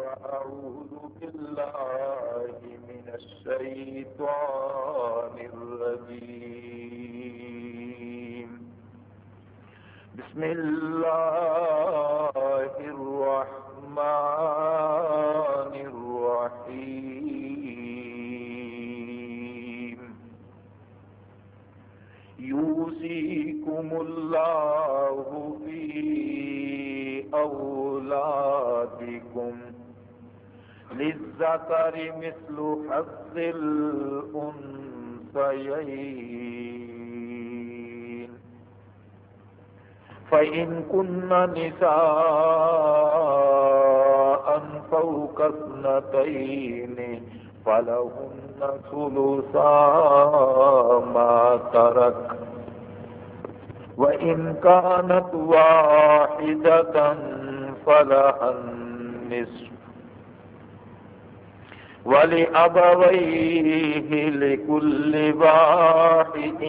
فأعوذ بالله من الشيطان الرجيم. بسم الله الرحمن الرحيم. يوصيكم الله في أولادكم للذكر مثل حظ الأنثيين. فإن كن نساء فوق اثنتين فلهن ثلثا ما ترك. وإن كانت واحدة فلها النصف. ولأبويه لكل واحد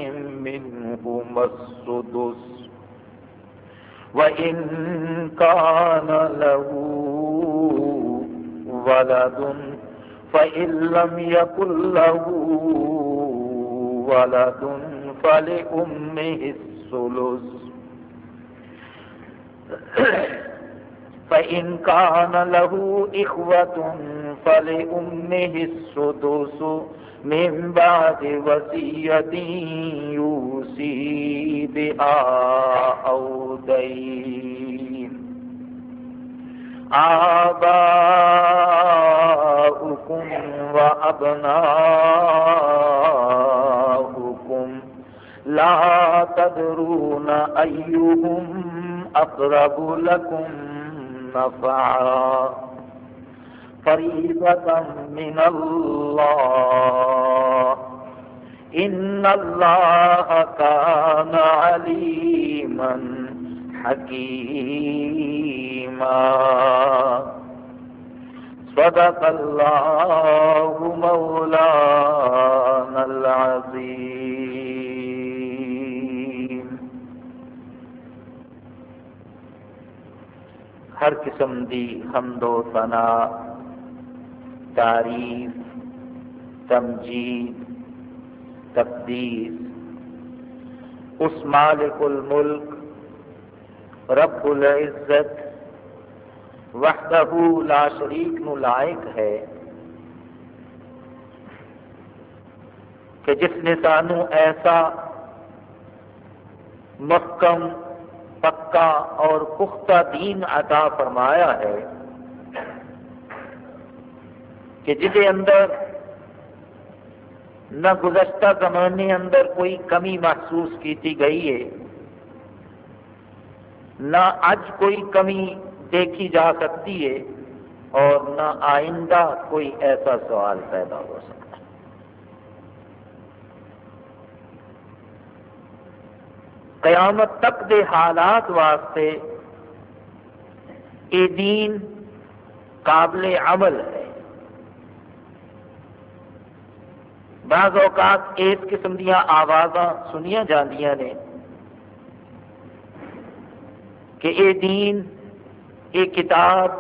منهما السدس. وإن كان له ولد، فإن لم يكن له ولد، فلأمه الثلث. فإن كان له إخوة فلأمه السدس من بعد وصية يوصي بها أو دين. آباؤكم وأبناؤكم لا تدرون أيهم أقرب لكم نفعا فريضة من الله. إن الله كان عليما حكيما. صدق الله مولانا العظيم. ہر قسم دی حمد و ثنا، تعریف، تمجید تقدیس اس مالک الملک، رب العزت، وحدہ لا شریک نو لائق ہے، کہ جس نے سانو ایسا محکم پکا اور پختہ دین عطا فرمایا ہے کہ جس اندر نہ گزشتہ زمانے اندر کوئی کمی محسوس کی گئی ہے، نہ اج کوئی کمی دیکھی جا سکتی ہے اور نہ آئندہ کوئی ایسا سوال پیدا ہو سکتا قیامت تک دے حالات واسطے یہ دین قابل عمل ہے۔ بعض اوقات اس قسم دیا آواز سنیا جاندیاں نے کہ یہ دین، یہ کتاب،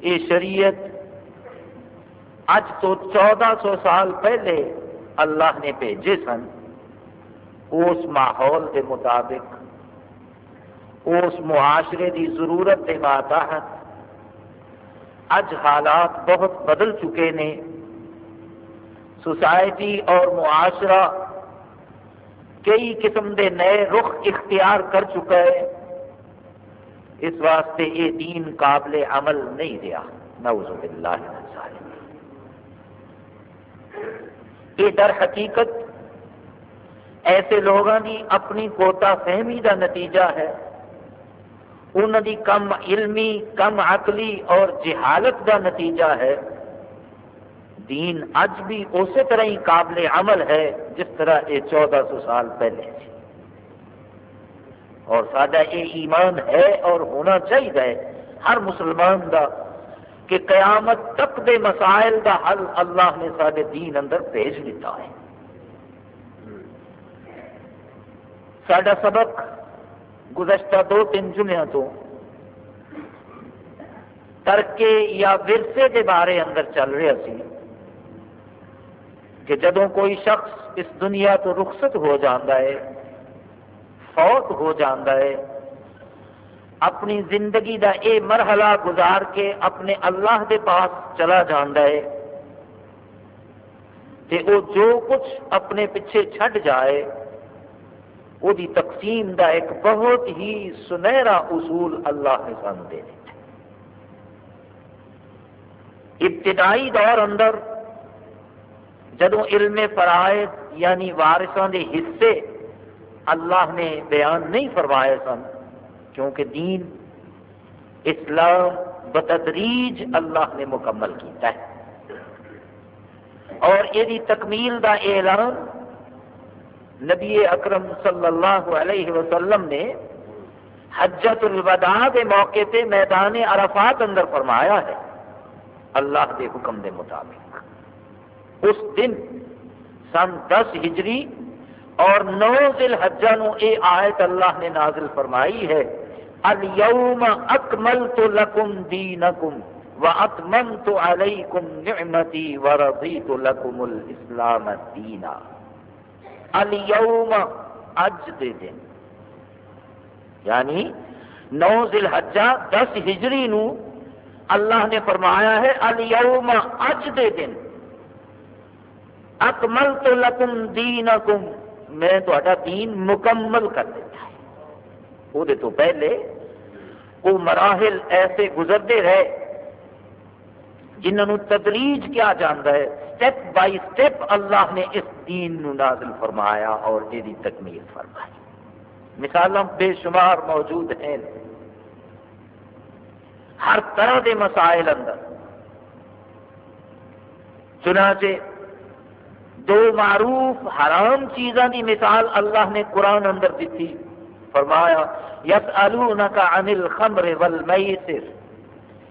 یہ شریعت اج تو چودہ سو سال پہلے اللہ نے بھیجے سن۔ اس ماحول کے مطابق، اس معاشرے کی ضرورت کے ماتحت اج حالات بہت بدل چکے نے۔ سوسائٹی اور معاشرہ کئی قسم کے نئے رخ اختیار کر چکا ہے۔ اس واسطے یہ دین قابل عمل نہیں رہا۔ نعوذ باللہ یہ در حقیقت ایسے لوگوں کی اپنی کوتا فہمی کا نتیجہ ہے۔ انہوں کی کم علمی، کم عقلی اور جہالت کا نتیجہ ہے۔ دین اج بھی اسی طرح ہی قابل عمل ہے جس طرح یہ چودہ سو سال پہلے۔ اور سڈا یہ ایمان ہے اور ہونا چاہیے ہر مسلمان دا کہ قیامت تک دے مسائل دا حل اللہ نے سارے دین اندر بھیج دیتا ہے۔ سڈا سبق گزشتہ دو تین جمعہ تو ترکے یا ورثے کے بارے اندر چل رہا سی کہ جدوں کوئی شخص اس دنیا تو رخصت ہو جاتا ہے، فوت ہو جاتا ہے، اپنی زندگی دا اے مرحلہ گزار کے اپنے اللہ دے پاس چلا جانا ہے، تے او جو کچھ اپنے پیچھے چھڈ جائے وہ تقسیم دا ایک بہت ہی سنہرا اصول اللہ نے سان دے ابتدائی دور اندر جدو علم فرائض یعنی وارثوں دے حصے اللہ نے بیان نہیں فرمائے سن، کیونکہ دین، اسلام بتدریج اللہ نے مکمل کیتا ہے۔ اور یہ تکمیل دا اعلان نبی اکرم صلی اللہ علیہ وسلم نے حجت الوداع کے موقع پہ میدان عرفات اندر فرمایا ہے۔ اللہ کے حکم دے مطابق۔ اس دن سن دس ہجری اور نو دل حجا نو اے آیت اللہ نے نازل فرمائی ہے۔ اليوم اکملت لکم دینکم واتممت علیکم نعمتی ورضیت لکم الاسلام دینا۔ اليوم اج دے دن یعنی نو ذل حجہ دس ہجری نو اللہ نے فرمایا ہے، اليوم اج دے دن اکملت لکم دینکم۔ میں تا دین مکمل کر دیتا ہے۔ وہ تو پہلے وہ مراحل ایسے گزرتے رہے جنہوں تدریج کیا جانا ہے۔ سٹیپ بائی سٹیپ اللہ نے اس دین نو نازل فرمایا اور یہ تکمیل فرمائی۔ مثال بے شمار موجود ہیں۔ ہر طرح کے مسائل اندر۔ چنانچہ دو معروف حرام چیزاں دی مثال اللہ نے قرآن اندر دیتی، فرمایا یس کا انل خمر ول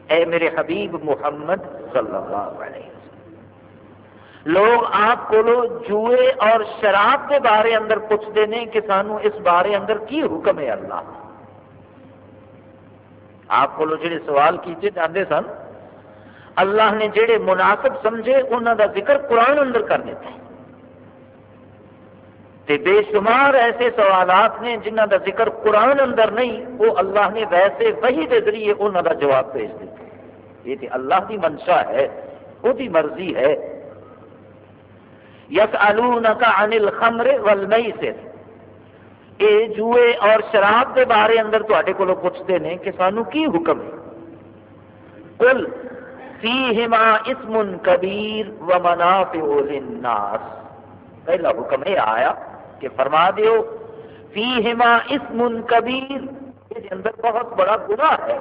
اے میرے حبیب محمد صلی اللہ علیہ لوگ آپ کو جوئے اور شراب کے بارے اندر پوچھتے ہیں کہ سانو اس بارے اندر کی حکم ہے اللہ؟ آپ کو جڑے سوال کیتے جاندے سن، اللہ نے جڑے مناسب سمجھے انہوں کا ذکر قرآن اندر کر دیتا۔ ہے تے بے شمار ایسے سوالات نے جنہ کا ذکر قرآن اندر نہیں، وہ اللہ نے ویسے وہی کے ذریعے انہوں کا جواب بھیج دیتا۔ یہ تے اللہ کی منشا ہے وہ مرضی ہے۔ یس کا انل خمر ولمئی سے اے جوئے اور شراب کے بارے اندر تے کو پوچھتے ہیں کہ سانو کی حکم ہے؟ کل فیہما اسم کبیر و منافع للناس۔ پہلا حکم یہ آیا کہ فرما دیو، فیہما اسم کبیر۔ یہ اندر بہت بڑا گناہ ہے۔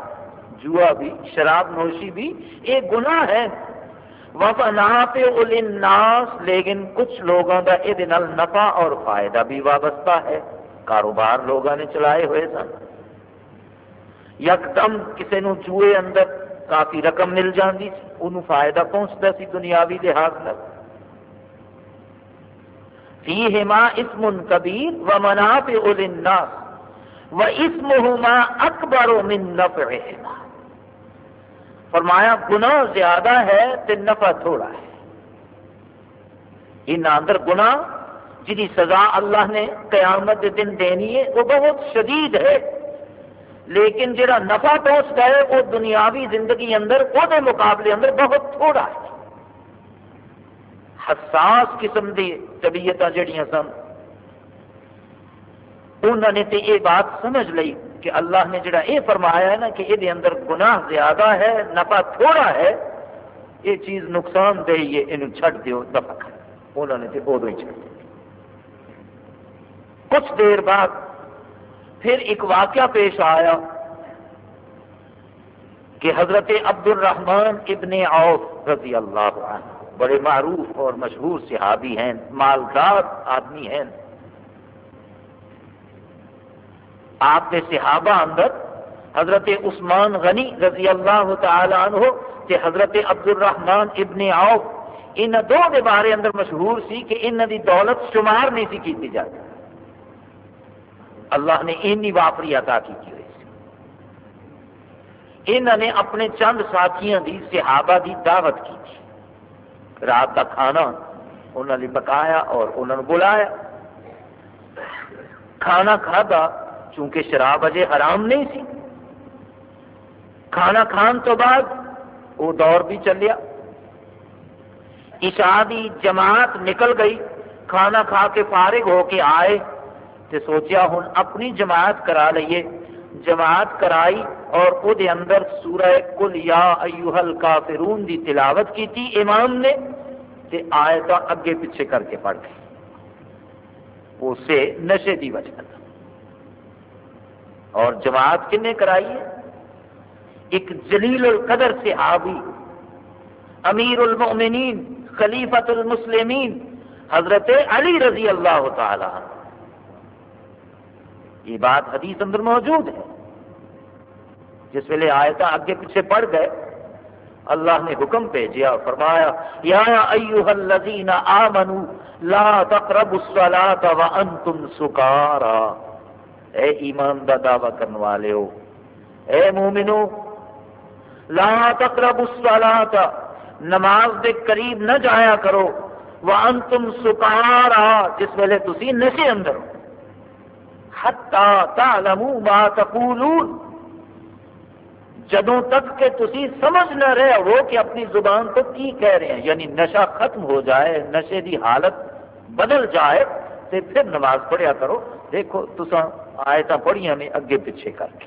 جوا بھی، شراب نوشی بھی، یہ گناہ ہے۔ الناس لیکن کچھ لوگوں کا یہ نفع اور فائدہ بھی وابستہ ہے۔ کاروبار لوگوں نے چلائے ہوئے سن۔ یکدم کسی نو جوئے اندر کافی رقم مل جاتی انہوں فائدہ پہنچتا سی دنیاوی لحاظ لگ فیہما اسم کبیر و منافع للناس و اسمہما اکبر من نفعہما۔ فرمایا گناہ زیادہ ہے تو نفع تھوڑا ہے۔ ان اندر گناہ جی سزا اللہ نے قیامت کے دن دینی ہے، وہ بہت شدید ہے۔ لیکن جڑا نفع پہنچتا ہے، وہ دنیاوی زندگی اندر، وہ مقابلے اندر بہت تھوڑا ہے۔ حساس قسم کی طبیعت جہیا سن۔ انہوں نے تو یہ بات سمجھ لی کہ اللہ نے جڑا یہ فرمایا ہے نا کہ یہ اندر گناہ زیادہ ہے، نفع تھوڑا ہے، یہ چیز نقصان دہ ہے یہ چھٹ دیو، دفع انہوں نے تو ادو ہی چھٹ دیا کچھ دیر بعد پھر ایک واقعہ پیش آیا کہ حضرت عبد الرحمان ابن عوف رضی اللہ عنہ بڑے معروف اور مشہور صحابی ہیں، مالدار آدمی ہیں۔ آپ کے صحابہ اندر حضرت عثمان غنی رضی اللہ تعالی عنہ تے حضرت عبد الرحمان ابن عوف، ان دو کے بارے اندر مشہور سی کہ ان دی دولت شمار نہیں سی کی جاتی اللہ نے این واپری عطا کی ہوئی انہوں نے اپنے چند ساتھیوں کی صحابہ کی دعوت کی رات کا کھانا انہوں نے پکایا اور انہوں نے بلایا۔ کھانا کھا چونکہ شراب اجے حرام نہیں سی کھانا کھان تو بعد وہ دور بھی چلیا عشاء دی جماعت نکل گئی، کھانا کھا کے فارغ ہو کے آئے تو سوچیا ہوں اپنی جماعت کرا لئیے۔ جماعت کرائی اور او دے اندر سورہ کل یا ایوہ الکافرون دی تلاوت کی تھی امام نے تے آیت اگے پیچھے کر کے پڑھ گئی اسے نشے دی وجہ اور جماعت کنے کرائی ہے؟ ایک جلیل القدر صحابی، امیر المؤمنین خلیفت المسلمین، حضرت علی رضی اللہ تعالی یہ بات حدیث اندر موجود ہے۔ جس ویلے آیتا اگے پیچھے پڑ گئے، اللہ نے حکم بھیجیا، فرمایا، یا ایوہ الذین آمنوا، لا تقربوا الصلاة وانتم سکارا۔ اے ایمان دا دعویٰ کرنے والے ہو اے مومنو، لا تقربوا الصلاة، نماز دے قریب نہ جایا کرو۔ وانتم سکارا، جس ویلے تسی نشے اندر ہو۔ حتی تعلموا ما تقولون۔ جدوں تک کہ تسی سمجھ نہ رہے ہو کہ اپنی زبان تو کی کہہ رہے ہیں یعنی نشہ ختم ہو جائے، نشے دی حالت بدل جائے، تو پھر نماز پڑھیا کرو۔ دیکھو تسا آیت پڑھیا نے اگے پیچھے کر کے۔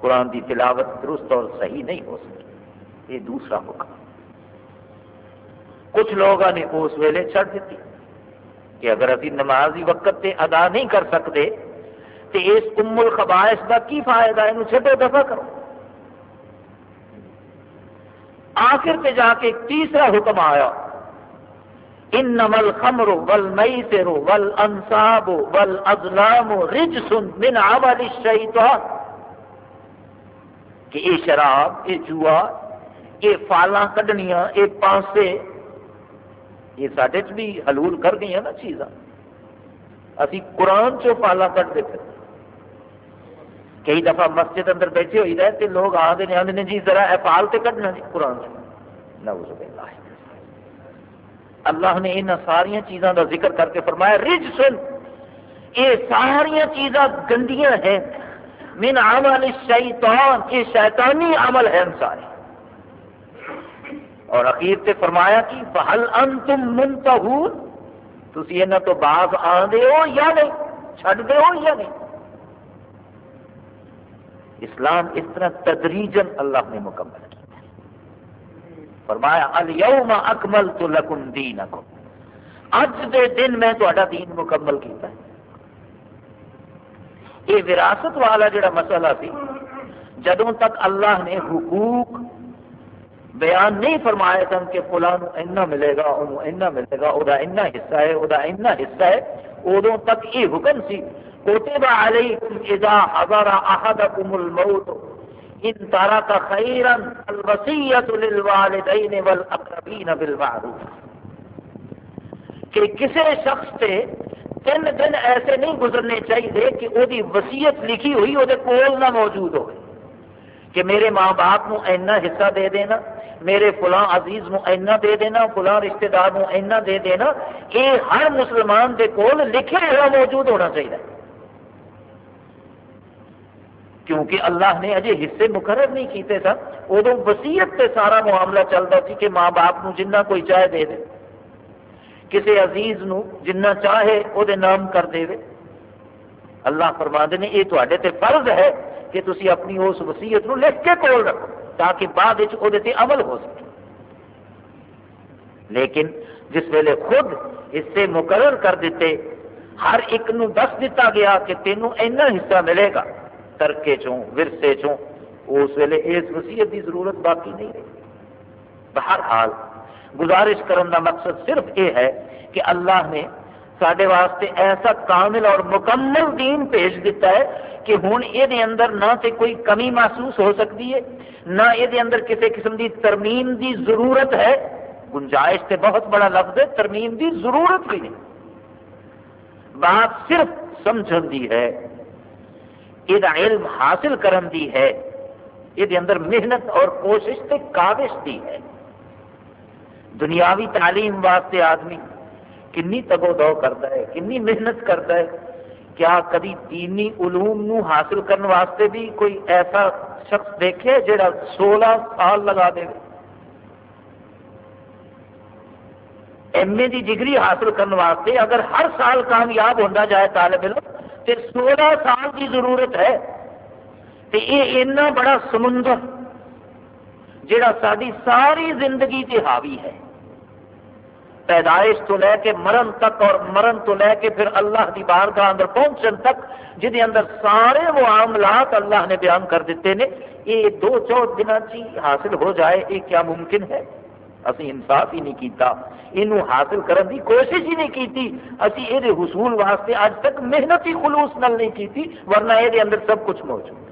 قرآن دی تلاوت درست اور صحیح نہیں ہو سکی یہ دوسرا حکم کچھ لوگ نے اس ویلے چھڑ دیتی کہ اگر ابھی نماز وقت تے ادا نہیں کر سکتے تو اس ام الخبائش کا کی فائدہ ہے؟ چھٹو دفع کرو۔ آخر پہ جا کے تیسرا حکم آیا۔ انما الخمر والمیسر والانصاب والازلام رجس من عمل الشیطان۔ کہ یہ شراب، یہ جوا، یہ فالاں کڈنیاں، یہ پانسے، یہ سارے بھی حلول کر گئی ہیں نا چیزاں۔ ابھی قرآن چو فالاں کٹ دے پھر۔ کئی دفعہ مسجد اندر بیٹھے ہوئی رہے لوگ آتے ہیں آدھے جی ذرا افال سے کٹنا جی قرآن سے نعوذ باللہ۔ اللہ نے ان ساری چیزوں کا ذکر کر کے فرمایا، رج سن یہ ساری چیزاں گندیاں ہیں۔ من عمل شیطان یہ شیطانی عمل ہے سارے۔ اور اخیر سے فرمایا کہ فہل انتم منتہون تسی انہاں تو باز آندے ہو یا نہیں؟ چھڈ دے ہو یا نہیں؟ اسلام اس طرح تدریجن اللہ نے مکمل کیا فرمایا، الیوم اکملت لکم دینکم. اج دے دن میں تہاڈا دین مکمل کیتا ہے۔ یہ وراثت والا جڑا مسئلہ سی، جدوں تک اللہ نے حقوق بیان نہیں فرمایا سن کہ فلاں اینا ملے گا انہوں اینا ملے گا او دا اینا حصہ ہے او دا اینا حصہ ہے، ادوں تک یہ حکم سی كتب عليكم إذا حضر أحدكم الموت إن ترك خيرا الوصية للوالدين والأقربين بالمعروف۔ کہ کسی شخص سے تین دن ایسے نہیں گزرنے چاہیے کہ وہ وسیعت لکھی ہوئی وہ کول نہ موجود ہو کہ میرے ماں باپ نو اینا حصہ دے دینا، میرے فلاں عزیز نو اینا دے دینا، فلاں رشتہ دار نو اینا دے دینا، یہ ہر مسلمان دے کول لکھے ہوا موجود ہونا چاہیے۔ کیونکہ اللہ نے اجے حصے مقرر نہیں کیتے سن ادو وسیعت سے سارا معاملہ چلتا سی کہ ماں باپ نو جنہ کوئی چاہے دے دے۔ کسی عزیز نو جنہ چاہے وہ نام کر دے اللہ فرما نے، یہ تے فرض ہے کہ تسی اپنی اس وسیعت نو لکھ کے کول رکھو تاکہ بعد تے عمل ہو سکے۔ لیکن جس ویلے خود حصے مقرر کر دیتے، ہر ایک نو دس دیتا گیا کہ تینوں اینا حصہ ملے گا۔ ترکے چوں ورسے چوں اس ویلے اس وسیعت کی ضرورت باقی نہیں رہی۔ بہرحال، گزارش کرنے کا مقصد صرف یہ ہے کہ اللہ نے سڈے واسطے ایسا کامل اور مکمل دین بھیج دیتا ہے کہ ہوں یہ اندر نہ تو کوئی کمی محسوس ہو سکتی ہے، نہ یہ اندر کسی قسم کی ترمیم کی ضرورت ہے۔ گنجائش سے بہت بڑا لفظ ہے، ترمیم کی ضرورت بھی نہیں۔ بات صرف سمجھن دی ہے۔ یہ علم حاصل کرن دی ہے۔ یہ اندر محنت اور کوشش سے کاوش دی ہے۔ دنیاوی تعلیم واسطے آدمی کنی تگو دو کرتا ہے، کنی محنت کرتا ہے۔ کیا کدی دینی علوم نو حاصل کرنے واسطے بھی کوئی ایسا شخص دیکھے جڑا سولہ سال لگا دے؟ ایم اے دی ڈگری حاصل کرنے واسطے اگر ہر سال کامیاب ہوتا جائے طالب علم تو سولہ سال کی ضرورت ہے تو یہ اتنا بڑا سمندر جڑا ساری ساری زندگی سے حاوی ہے۔ پیدائش تو لے کے مرن تک اور مرن تو لے کے پھر اللہ کی بارگاہ اندر پہنچن تک جہد اندر سارے وہ معاملات اللہ نے بیان کر دیتے ہیں یہ دو چو دن حاصل ہو جائے، یہ کیا ممکن ہے؟ اسی انصاف ہی نہیں کیتا یہ حاصل کرنے کی کوشش ہی نہیں کی اسی یہ حصول واسطے اج تک محنت ہی خلوص نل نہیں کی ورنہ یہ اندر سب کچھ موجود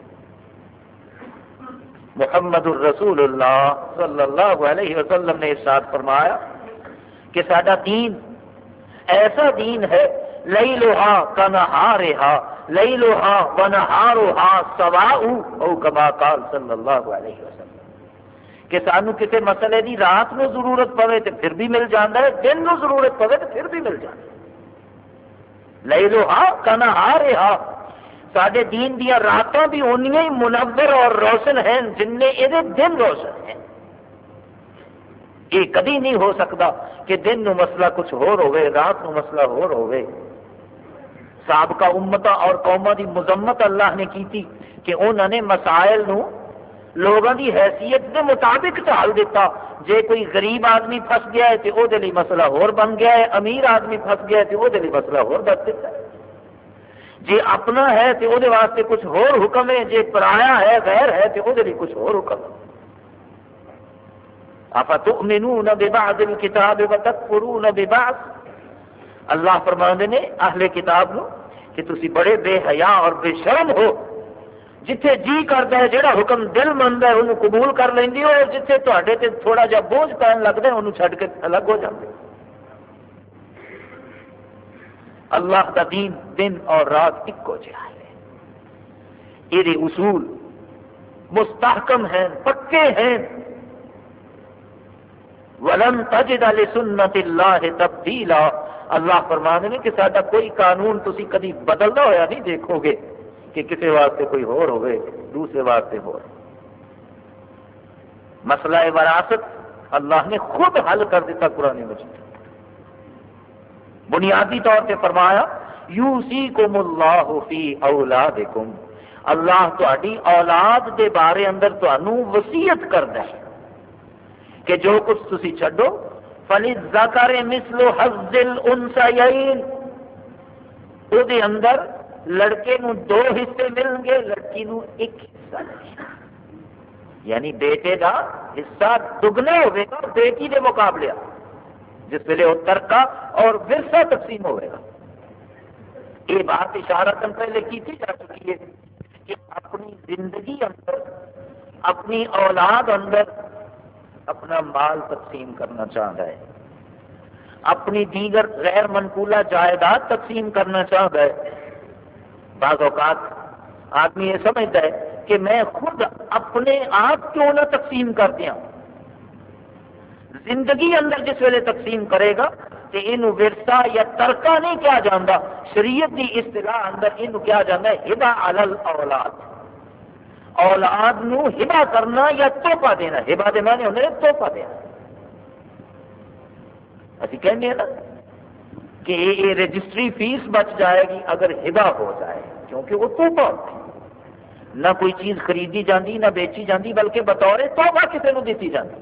محمد الرسول اللہ صلی اللہ علیہ وسلم نے ارشاد فرمایا کہ سڈا دین ایسا دین ہے لئی لوہا کا نہا رہا لئی لوہا و نہا روہا سوا او کما کال صلی اللہ علیہ وسلم۔ کہ سانو کسی مسئلے دی رات میں ضرورت پوے تو پھر بھی مل جاتا ہے، دن نو ضرورت پوے تو پھر بھی مل جاتا ہے۔ لئی لوہا کا ہاں رہا ہاں۔ سڈے دین دیا راتوں بھی اونیاں ہی منور اور روشن ہیں، جن نے یہ دن روشن ہیں۔ یہ کدی نہیں ہو سکتا کہ دن نو مسئلہ کچھ ہور ہوئے رات نو مسئلہ ہور ہوئے سابقہ امتا اور قوما دی مذمت اللہ نے کی تھی کہ انہوں نے مسائل نو لوگوں دی حیثیت کے مطابق ٹال دیتا جے کوئی غریب آدمی پھس گیا ہے تو وہ مسئلہ ہور بن گیا ہے، امیر آدمی پھس گیا ہے تو وہ مسئلہ ہور بن دیتا ہے۔ جے اپنا ہے تو وہ واسطے کچھ ہور حکم ہے، جے پرایا ہے، غیر ہے تو وہ کچھ ہور حکم ہے۔ افتؤمنون ببعض الكتاب وتكفرون ببعض۔ اللہ فرماندے نے اہل کتاب نو کہ تسی بڑے بے حیا اور بے شرم ہو۔ جتھے جی کرتا ہے جہاں حکم دل مند ہے، انہوں قبول کر لینی ہو اور جتھے تے تھوڑا جا بوجھ پہن لگتا ہے، انہوں چھڈ کے الگ ہو جاتے اللہ کا دین دن اور رات ایک جہا ہے۔ یہ اصول مستحکم ہیں، پکے ہیں۔ ولن تجد لسنت اللہ تبدیلا۔ اللہ فرما نے کہ سارا کوئی قانون تسی کدی بدلنا ہوا نہیں دیکھو گے۔ کہ کسی واسطے کوئی ہور ہوئے، دوسرے واسطے ہو مسئلہ وراثت اللہ نے خود حل کر دیتا قرآن مجید۔ بنیادی طور پہ فرمایا یو سی کم اللہ فی اولادکم۔ اللہ تاری اولاد دے بارے اندر تنوع وسیعت کرتا ہے کہ جو کچھ تسی چھڈو فلی زکر مسلو حزل انسائین او دے اندر لڑکے نو دو حصے ملن گے، لڑکی نو ایک حصہ یعنی بیٹے دا حصہ دگنا ہوئے گا بیٹی دے مقابلے جس ویلے وہ ترکا اور ورثہ تقسیم ہوئے گا۔ یہ بات اشارہ تم پہلے کی جا چکی ہے کہ اپنی زندگی اندر، اپنی اولاد اندر اپنا مال تقسیم کرنا چاہتا ہے۔ اپنی دیگر غیر منقولہ جائیداد تقسیم کرنا چاہتا ہے۔ بعض اوقات آدمی یہ سمجھتا ہے کہ میں خود اپنے آپ کیوں نہ تقسیم کر دیا زندگی اندر جس ویلے تقسیم کرے گا کہ یہ ورسا یا ترکا نہیں کیا جانا شریعت کی اصطلاح اندر یہ کیا جانا ہے؟ ہدا الل اولاد اولاد نو ہبا کرنا یا توحفہ دینا؟ ہبا دے معنی ہونے توحفہ دینا۔ اسی کہنے ہیں نا کہ یہ رجسٹری فیس بچ جائے گی اگر ہبا ہو جائے، کیونکہ وہ توحفہ ہوتی نہ کوئی چیز خریدی جاندی، نہ بیچی جاندی، بلکہ بطور توحفہ کسی نو دیتی جاندی۔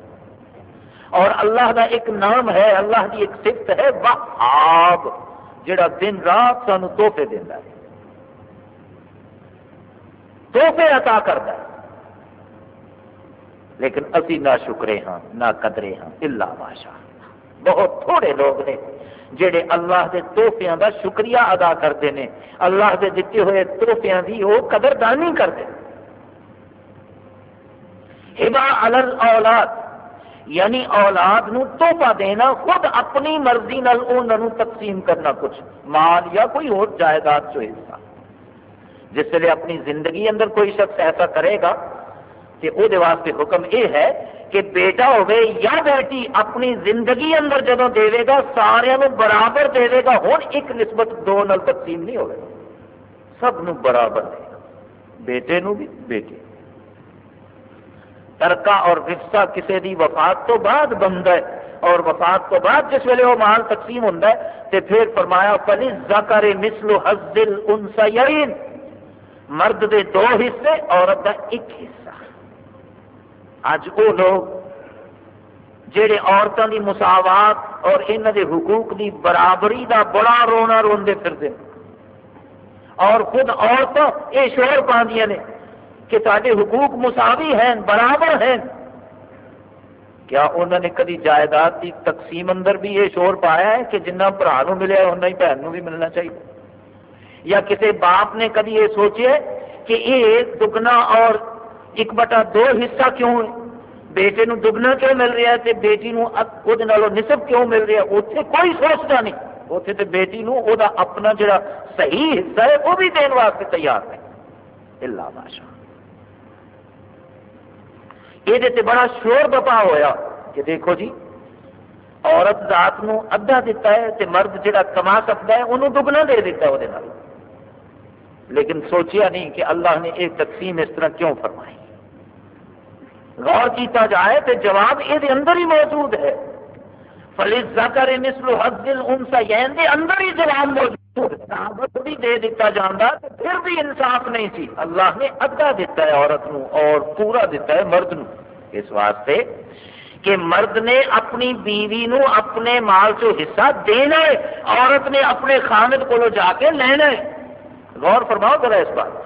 اور اللہ کا ایک نام ہے، اللہ کی ایک صفت ہے، وہاب، جڑا دن رات سانو تحفے دینا ہے۔ توحفے عطا کرتا ہے۔ لیکن اسی نہ شکرے ہاں نہ قدرے ہاں اللہ ماشا بہت تھوڑے لوگ نے جڑے اللہ کے توحفیا کا شکریہ ادا کرتے ہیں اللہ کے دیتے ہوئے توحفیا کی وہ قدردانی کرتے ہبا الل اولاد یعنی اولاد نو توحفہ دینا، خود اپنی مرضی نال انہوں تقسیم کرنا کچھ، مال یا کوئی اور جائیداد جو حصہ۔ جس ویلے اپنی زندگی اندر کوئی شخص ایسا کرے گا وہ واسطے حکم یہ ہے کہ بیٹا ہوگی یا بیٹی اپنی زندگی اندر جدو دے گا سارے برابر دے گا ہوں ایک نسبت دو نل تقسیم نہیں ہوگا سب نو برابر دے گا۔ بیٹے نو بھی بیٹے ترکا اور وفسا کسی دی وفات تو بعد بنتا ہے اور وفات تو بعد جس ویلے وہ مال تقسیم ہوتا ہے تو پھر فرمایا پلی زکر مسلو حزل انسین مرد دے دو حصے، عورت کا ایک حصہ۔ اج وہ لوگ جہے عورتوں کی مساوات اور انہوں دے حقوق دی برابری دا بڑا رونا روندے پھرتے اور خود عورتوں یہ شور پاندیاں نے کہ تارے حقوق مساوی ہیں برابر ہیں کیا انہوں نے کدی جائیداد کی تقسیم اندر بھی یہ شور پایا ہے کہ جنہ برا ملے اُنہ ہی بہن بھی ملنا چاہیے؟ یا کسی باپ نے کدی یہ سوچے کہ یہ دگنا اور ایک بٹا دو حصہ کیوں ہے بیٹے نو دگنا کیوں مل رہا ہے تے بیٹی نو وہ نصب کیوں مل رہا ہے اتنے کوئی سوچتا نہیں اتنے تو بیٹی نو او دا اپنا جڑا صحیح حصہ ہے وہ بھی دین واسطے تیار ہے اللہ بادشاہ یہ بڑا شور بپا ہویا کہ دیکھو جی عورت ذات نو ادھا دیتا ہے تے مرد جڑا کما سکتا ہے انہوں دگنا دے دیتا ہے وہ لیکن سوچیا نہیں کہ اللہ نے ایک تقسیم اس طرح کیوں فرمائی غور کیتا جائے تو جواب یہ اندر ہی موجود ہے۔ فلیز زکر مثل حد الانسا یعنی اندر ہی جواب موجود بھی دے دیتا جانا پھر بھی انصاف نہیں سی۔ اللہ نے ادھا دیتا ہے عورت نو اور پورا دیتا ہے مرد نو۔ اس واسطے کہ مرد نے اپنی بیوی نو اپنے مال چو حصہ دینا ہے۔ عورت نے اپنے خامد کو جا کے لینا ہے۔ غور فرماؤ ذرا اس بات۔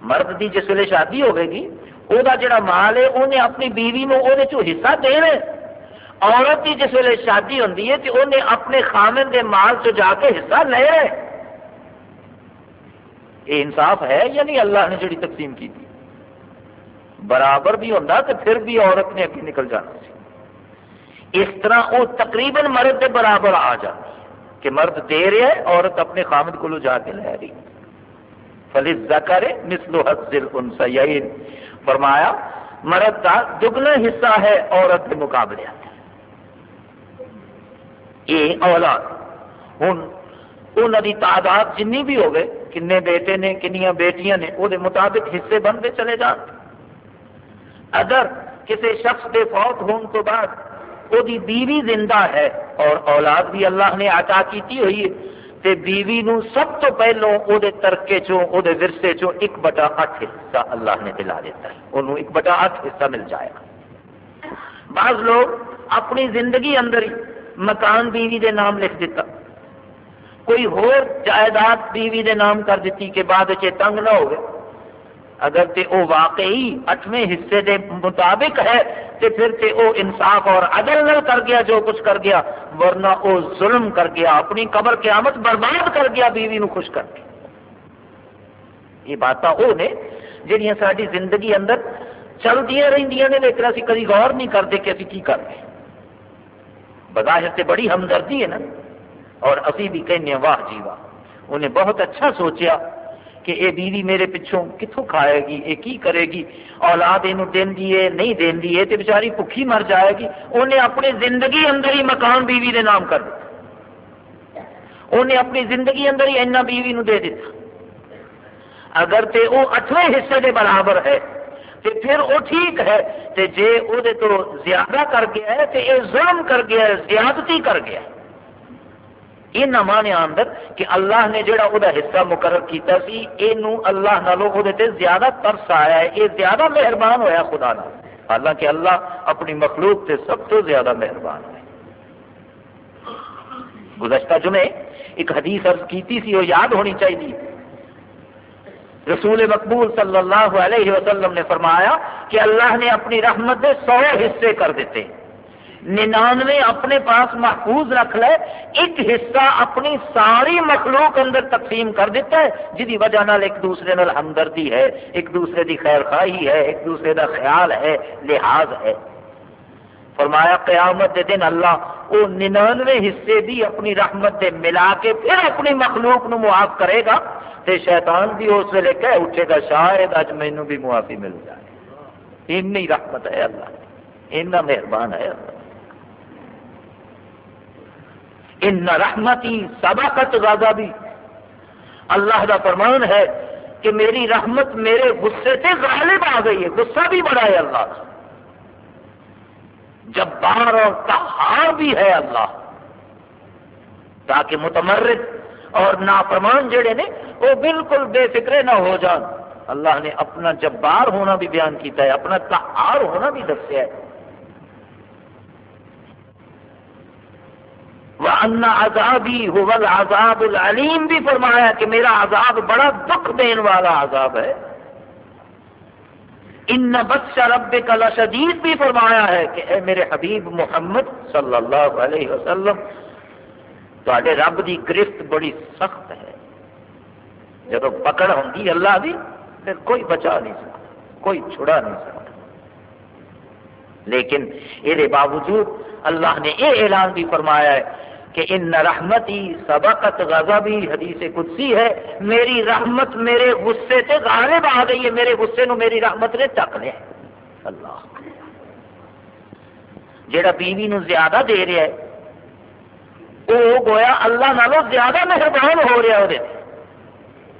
مرد دی جس ویلے شادی ہوئے گی وہ جڑا مال ہے انہیں اپنی بیوی نو وہ حصہ دینا ہے عورت کی جس ویلے شادی ہوتی ہے تو انہیں اپنے خامن کے مال سے جا کے حصہ لے یہ انصاف ہے یا نہیں اللہ نے جڑی تقسیم کی تھی برابر بھی ہوتا تو پھر بھی عورت نے اگے نکل جانا سی اس طرح وہ تقریباً مرد کے برابر آ جاتی کہ مرد دے رہا ہے عورت اپنے خامد کو جا کے لے رہی فلز زکر مثل حسل ان فرمایا، مرد کا دگنا حصہ ہے، عورت کے مقابلے یہ اولاد ہوں انہوں کی تعداد جن بھی ہوگی کن بیٹے نے کنیا بیٹیاں نے، وہ مطابق حصے بنتے چلے جان۔ اگر کسی شخص کے فوت ہونے تو بعد، وہ بیوی زندہ ہے اور اولاد بھی اللہ نے عطا کی ہوئی ہے تے بیوی نو سب تو پہلو وہ ترکے چوں وہ ورسے چوں ایک بٹا اٹھ حصہ اللہ نے دلا دیتا ہے۔ انہوں ایک بٹا اٹھ حصہ مل جائے گا۔ بعض لوگ اپنی زندگی اندر ہی مکان بیوی دے نام لکھ دیتا۔ کوئی ہور جائیداد بیوی دے نام کر دیتی کہ بعد تنگ نہ ہوگی اگر تے او واقعی اٹھویں حصے دے مطابق ہے، تے پھر تے او انصاف اور عدل نہ کر گیا، جو کچھ کر گیا، ورنہ او ظلم کر گیا، اپنی قبر قیامت برباد کر گیا، بیوی نو خوش کر کے۔ یہ باتاں او نے جہاں ساری زندگی اندر چلدیاں رہی نے، لیکن اسی کبھی غور نہیں کرتے کہ ابھی کی کر رہے بظاہر سے بڑی ہمدردی ہے نا، اور ابھی بھی کہنے واہ جی واہ۔ انہیں بہت اچھا سوچیا۔ کہ اے بیوی میرے پچھوں کتوں کھائے گی؟ یہ کی کرے گی؟ اولاد یہ دین دیے نہیں دین دیے تو بچاری بھوکی مر جائے گی۔ انہیں اپنی زندگی اندر ہی مکان بیوی دے نام کر دیا انہیں اپنی زندگی اندر ہی اینا بیوی نو دے دیتا۔ اگر تے وہ اٹھویں حصے دے برابر ہے، تے پھر وہ ٹھیک ہے، تے جے او دے تو زیادہ کر گیا ہے، تے اے ظلم کر گیا ہے، زیادتی کر گیا ہے۔ یہ نہ مانے اندر کہ اللہ نے جڑا وہ حصہ مقرر کیتا سی، اینو اللہ نالوں وہ زیادہ ترس آیا ہے، یہ زیادہ مہربان ہویا خدا نال۔ حالانکہ اللہ اپنی مخلوق سے سب تو زیادہ مہربان ہے۔ گزشتہ جمعے ایک حدیث عرض کیتی سی، وہ یاد ہونی چاہیے۔ رسول مقبول صلی اللہ علیہ وسلم نے فرمایا کہ اللہ نے اپنی رحمت کے سو حصے کر دیتے۔ ہیں ننانوے اپنے پاس محفوظ رکھ لے، ایک حصہ اپنی ساری مخلوق اندر تقسیم کر دیتا ہے جی وجہ نال ایک دوسرے نال ہمدردی ہے، ایک دوسرے دی خیر خواہی ہے، ایک دوسرے دا خیال ہے، لحاظ ہے۔ فرمایا، قیامت دے دن اللہ وہ ننانوے حصے بھی اپنی رحمت دے ملا کے پھر اپنی مخلوق نو معاف کرے گا، تے شیطان بھی اس ویلے کہہ اٹھے گا، شاید اج مینو بھی معافی مل جائے۔ این رحمت ہے اللہ اینا مہربان ہے اللہ۔ ان رحمتی سبقت زیادہ بھی اللہ کا فرمان ہے کہ میری رحمت میرے غصے سے غالب آ گئی ہے، غصہ بھی بڑا ہے اللہ کا۔ جبار اور تہار بھی ہے اللہ، تاکہ متمرد اور نافرمان جڑے نے، وہ بالکل بے فکرے نہ ہو جان۔ اللہ نے اپنا جبار ہونا بھی بیان کیتا ہے، اپنا تہار ہونا بھی دسیا ہے۔ وَأَنَّ عَذَابِي هُوَ الْعَذَابُ الْعَلِيمُ بھی فرمایا کہ میرا عذاب بڑا دکھ دین والا عذاب ہے۔ ان بس رب کلا شدید بھی فرمایا ہے کہ اے میرے حبیب محمد صلی اللہ علیہ وسلم تے رب دی گرفت بڑی سخت ہے۔ جب پکڑ ہوتی اللہ دی، پھر کوئی بچا نہیں سکتا، کوئی چھڑا نہیں سکتا۔ لیکن یہ باوجود اللہ نے یہ اعلان بھی فرمایا ہے کہ ان رحمتی سبقت غضبی، حدیث قدسی ہے، میری رحمت میرے غصے سے غالب آ گئی ہے، میرے غصے نو میری رحمت نے ٹک لیا اللہ۔ جیڑا بیوی نو زیادہ دے رہا ہے وہ گویا اللہ نالوں زیادہ مہربان ہو رہا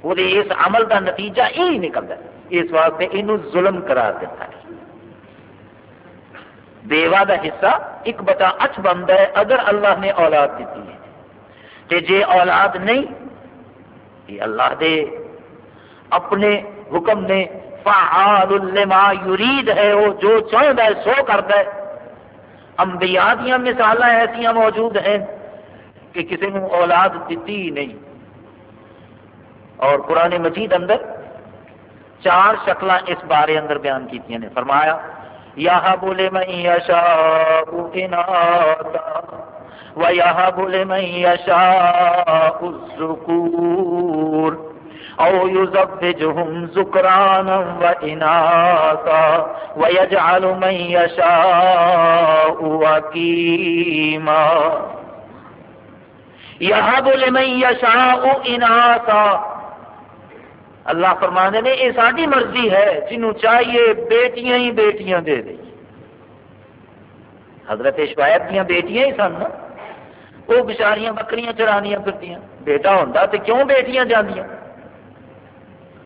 وہ اس عمل کا نتیجہ یہی نکلتا ہے۔ اس واسطے یہ ظلم قرار دیتا ہے۔ بیوہ دا حصہ ایک بتا اٹھ بنتا ہے اگر اللہ نے اولاد دیتی ہے تے جے اولاد نہیں، یہ اللہ دے۔ اپنے حکم نے فعال لما یرید ہے، وہ جو چاہتا ہے سو کرتا ہے۔ انبیاء دیا مثال ایسا موجود ہیں کہ کسی نے اولاد دیتی ہی نہیں۔ اور قرآن مجید اندر چار شکل اس بارے اندر بیان کی فرمایا يهب لمن يشاء إناثا ويهب لمن يشاء الذكور أو يزوجهم ذكرانا وإناثا ويجعل من يشاء وكيما يهب لمن يشاء إناثا اللہ فرمانے نے، یہ ساری مرضی ہے، جنہوں چاہیے بیٹیاں ہی بیٹیاں دے دیں. حضرت شوائب دیا بیٹیاں ہی سن وہ بچاریاں بکریاں چرانیاں پھرتی بیٹا ہوتا تو کیوں بیٹیاں جانیا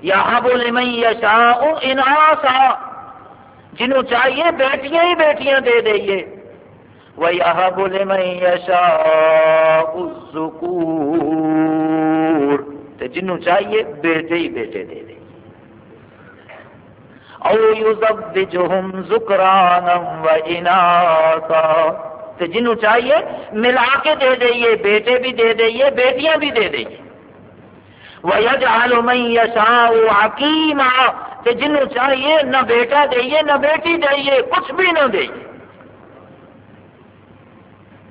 یہاں بولے میں یشا اناسا، جنہوں چاہیے بیٹیاں ہی بیٹیاں دے دئیے۔ وہ یہاں بولے میں یشا تے جنوں چاہیے بیٹے ہی بیٹے دے دے۔ او یزوجہم ذکرانا و تے جنوں چاہیے ملا کے دے دئیے بیٹے بھی دے دئیے بیٹیاں بھی دے دئیے وَيَجْعَلُ مَنْ يَشَاءُ عَقِيمًا تے جنوں چاہیے نہ بیٹا دئیے نہ بیٹی دئیے کچھ بھی نہ دئیے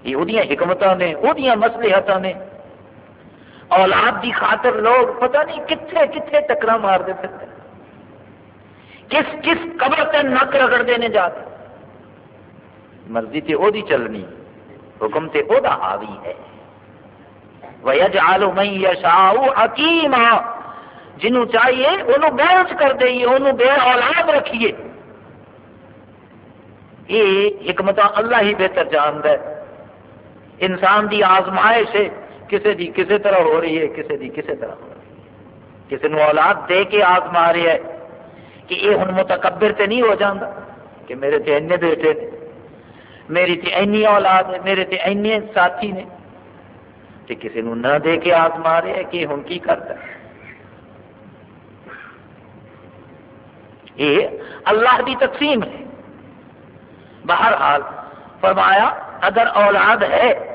یہ وہ حکمتوں نے وہ مسلحتوں نے۔ اولاد دی خاطر لوگ پتہ نہیں کتنے کتنے ٹکرا مارتے پھرتے کس کس قبر سے نک رگڑتے ہیں جاتے مرضی تے او دی چلنی، حکم تے او دا حاوی ہے۔ وَيَجْعَلُ مَنْ يَشَاءُ حَكِيمًا۔ جنہوں چاہیے انہوں بیچ کر دئیے، انہوں بے اولاد رکھیے۔ یہ حکمت اللہ ہی بہتر جانتا ہے۔ انسان دی آزمائش ہے۔ کسی دی کسی طرح ہو رہی ہے کسی دی کسی طرح ہو رہی ہے۔ کسی نے اولاد دے کے آزما رہا ہے کہ یہ ہوں متکبر تے نہیں ہو جاتا کہ میرے تے اینے بیٹے نے، میری تے اینی اولاد ہے، میرے تے اینے ساتھی نے۔ تے کسی نے نہ دے کے آزما رہا ہے کہ ہوں کی کرتا ہے۔ یہ اللہ کی تقسیم ہے۔ بہرحال فرمایا، اگر اولاد ہے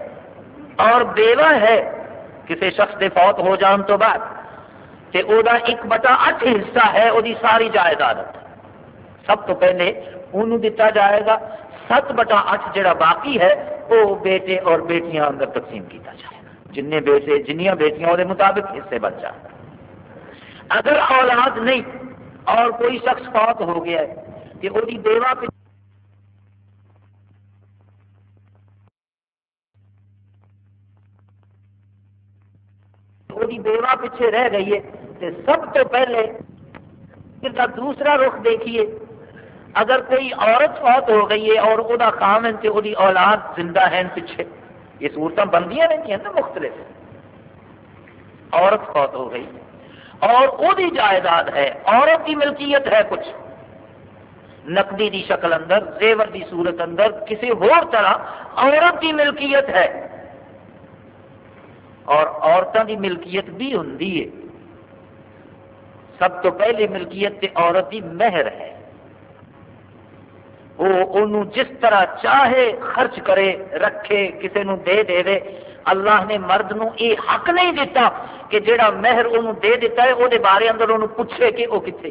اور بیوہ ہے کسی شخص کے فوت ہو جان تو بعد تے او دا ایک بٹا اٹھ حصہ ہے وہ ساری جائیداد سب تو پہلے انہوں دتا جائے گا ست بٹا اٹھ جڑا باقی ہے وہ بیٹے اور بیٹیاں اندر تقسیم کیتا جائے گا۔ جن بیٹے، جنیاں بیٹیاں وہ مطابق حصے بچ جائے اگر اولاد نہیں اور کوئی شخص فوت ہو گیا ہے کہ وہ بیوہ کوئی بیوہ پیچھے رہ گئی ہے تو سب تو پہلے دوسرا رخ دیکھیے۔ اگر کوئی عورت فوت ہو گئی ہے اور وہ خام ہے وہ اولاد زندہ ہے پیچھے، یہ صورتیں بندیاں رہتی ہیں نا مختلف۔ عورت فوت ہو گئی اور وہ جائیداد ہے، عورت کی ملکیت ہے کچھ۔ نقدی دی شکل اندر، زیور دی صورت اندر، کسی اور طرح عورت کی ملکیت ہے۔ اور عورتوں کی ملکیت بھی ہوں سب تو پہلی ملکیت تے عورت کی مہر ہے۔ وہ جس طرح چاہے خرچ کرے، رکھے کسی نو دے دے۔ دے اللہ نے مرد نو یہ حق نہیں دیتا کہ جیڑا مہر انہوں دے دیتا ہے وہ بارے اندر انہوں پوچھے کہ وہ کتنے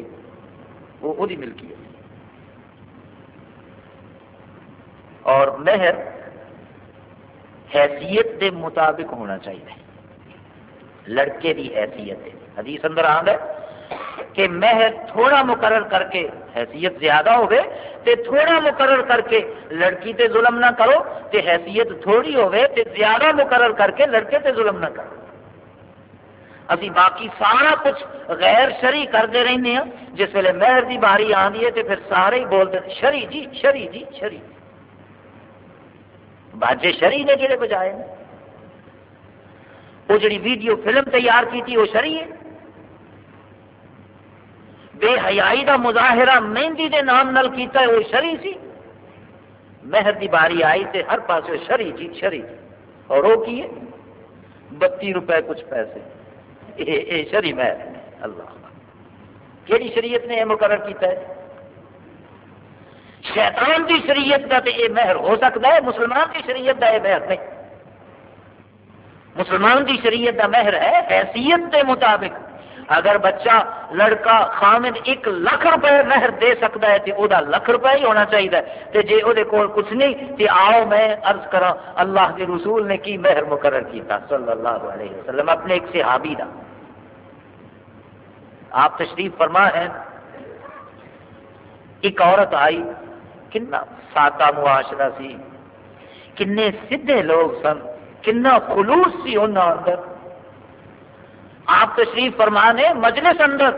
وہ ملکی ہے۔ اور مہر حیثیت دے مطابق ہونا چاہیے۔ لڑکے کی حیثیت ہے۔ حدیث اندر آد ہے کہ مہر تھوڑا مقرر کر کے حیثیت زیادہ ہوگی تے تھوڑا مقرر کر کے لڑکی تے ظلم نہ کرو تے حیثیت تھوڑی ہوگی تے زیادہ مقرر کر کے لڑکے تے ظلم نہ کرو۔ ابھی باقی سارا کچھ غیر شری کرتے رہتے ہیں جس ویلے مہر کی باری آتی ہے تو پھر سارے ہی بولتے ہیں شری جی شری جی شری جی۔ باجے شری نے جڑے بجائے وہ جڑی ویڈیو فلم تیار کی تھی، وہ شری ہے۔ بے حیائی کا مظاہرہ مہندی کے نام نل کیتا ہے، وہ شری سی۔ مہر کی باری آئی تے ہر پاس شری جی شری جی اور وہ کی ہے؟ بتی روپے کچھ پیسے۔ اے شری مہر اللہ۔ کہڑی شریعت نے یہ مقرر کیتا ہے؟ شیطان کی شریعت کا تو یہ مہر ہو سکتا ہے، مسلمان کی شریعت کا یہ مہر نہیں۔ مسلمان کی شریعت کا مہر ہے، حیثیت کے مطابق۔ اگر بچہ لڑکا خامد ایک لاکھ روپے مہر دے سکتا ہے تو وہ لاکھ روپے ہی ہونا چاہیے۔ تے جے وہ کچھ نہیں، تے آؤ میں عرض کرا اللہ کے رسول نے کی مہر مقرر کیتا، صلی اللہ علیہ وسلم، اپنے ایک صحابی دا۔ آپ تشریف فرما ہے ایک عورت آئی کنا ساتا معاشرہ سی کنے سیدھے لوگ سن۔ کنا خلوص سی انہوں اندر۔ آپ تشریف فرمانے، مجلس اندر۔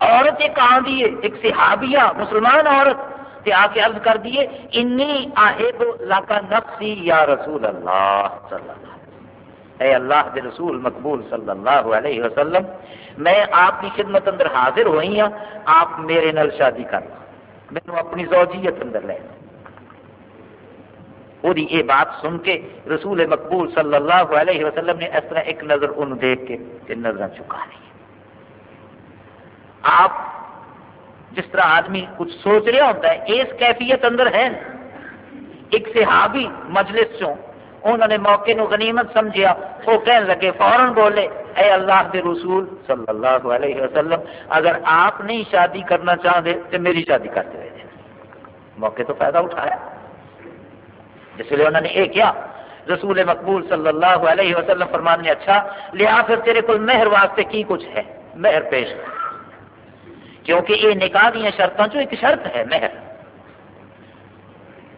عورت ایک آ دیے ایک صحابیہ، مسلمان عورت، تے آ کے عرض کر دیے انی آہب لکا نفسی یا رسول اللہ صلی اللہ اے اللہ دے رسول مقبول صلی اللہ علیہ وسلم، میں آپ کی خدمت اندر حاضر ہوئی ہوں آپ میرے نل شادی کر میں اپنی زوجیت اندر لے وہ یہ بات سن کے رسول مقبول صلی اللہ علیہ وسلم نے اس طرح ایک نظر ان دیکھ کے نظر چکا لی آپ جس طرح آدمی کچھ سوچ رہا ہوتا ہے، اس کیفیت اندر ہے ایک صحابی مجلس چوں انہوں نے موقع نو غنیمت سمجھیا، وہ کہنے لگے، فوراً بولے، اے اللہ کے رسول صلی اللہ علیہ وسلم، اگر آپ نہیں شادی کرنا چاہتے تو میری شادی کرتے رہے موقع تو فائدہ اٹھایا۔ اس لیے انہوں نے یہ کیا؟ رسول مقبول صلی اللہ علیہ وسلم فرمان نے اچھا لیا پھر تیرے کو مہر واسطے کی کچھ ہے؟ مہر پیش کیونکہ یہ نکاح دیا شرطوں چو ایک شرط ہے، مہر۔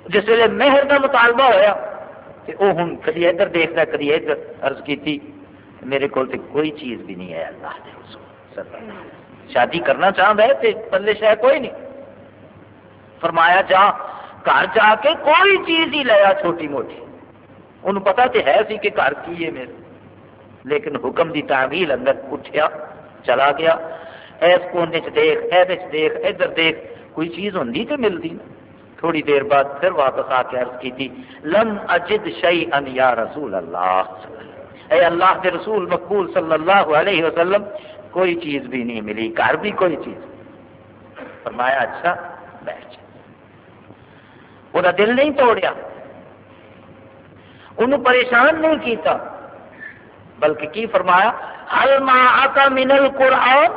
جس ویلے مہر کا مطالبہ ہوا کہ وہ ہوں کدی ادھر دیکھتا، کدی ادھر عرض کی میرے کو کوئی چیز بھی نہیں ہے، اللہ کے شادی کرنا چاہتا ہے تو پلے شاید کوئی نہیں۔ فرمایا، جا گھر جا کے کوئی چیز ہی لیا چھوٹی موٹی۔ انہوں پتا تو ہے سی کہ گھر کی ہے میرے۔ لیکن حکم دی تعمیل اندر اٹھیا، چلا گیا۔ ایس کونے چ دیکھ ایسے دیکھ، ادھر دیکھ۔ کوئی چیز ہوں تو ملتی تھوڑی دیر بعد پھر واپس آ کے عرض کی تھی لم اجد شعی ان یا رسول اللہ۔ اے اللہ کے رسول مقبول صلی اللہ علیہ وسلم، کوئی چیز بھی نہیں ملی، گھر بھی کوئی چیز۔ فرمایا اچھا بیٹھ وہ دل نہیں توڑیا انہوں پریشان نہیں کیتا بلکہ کی فرمایا ہل ماں آتا منل قرآن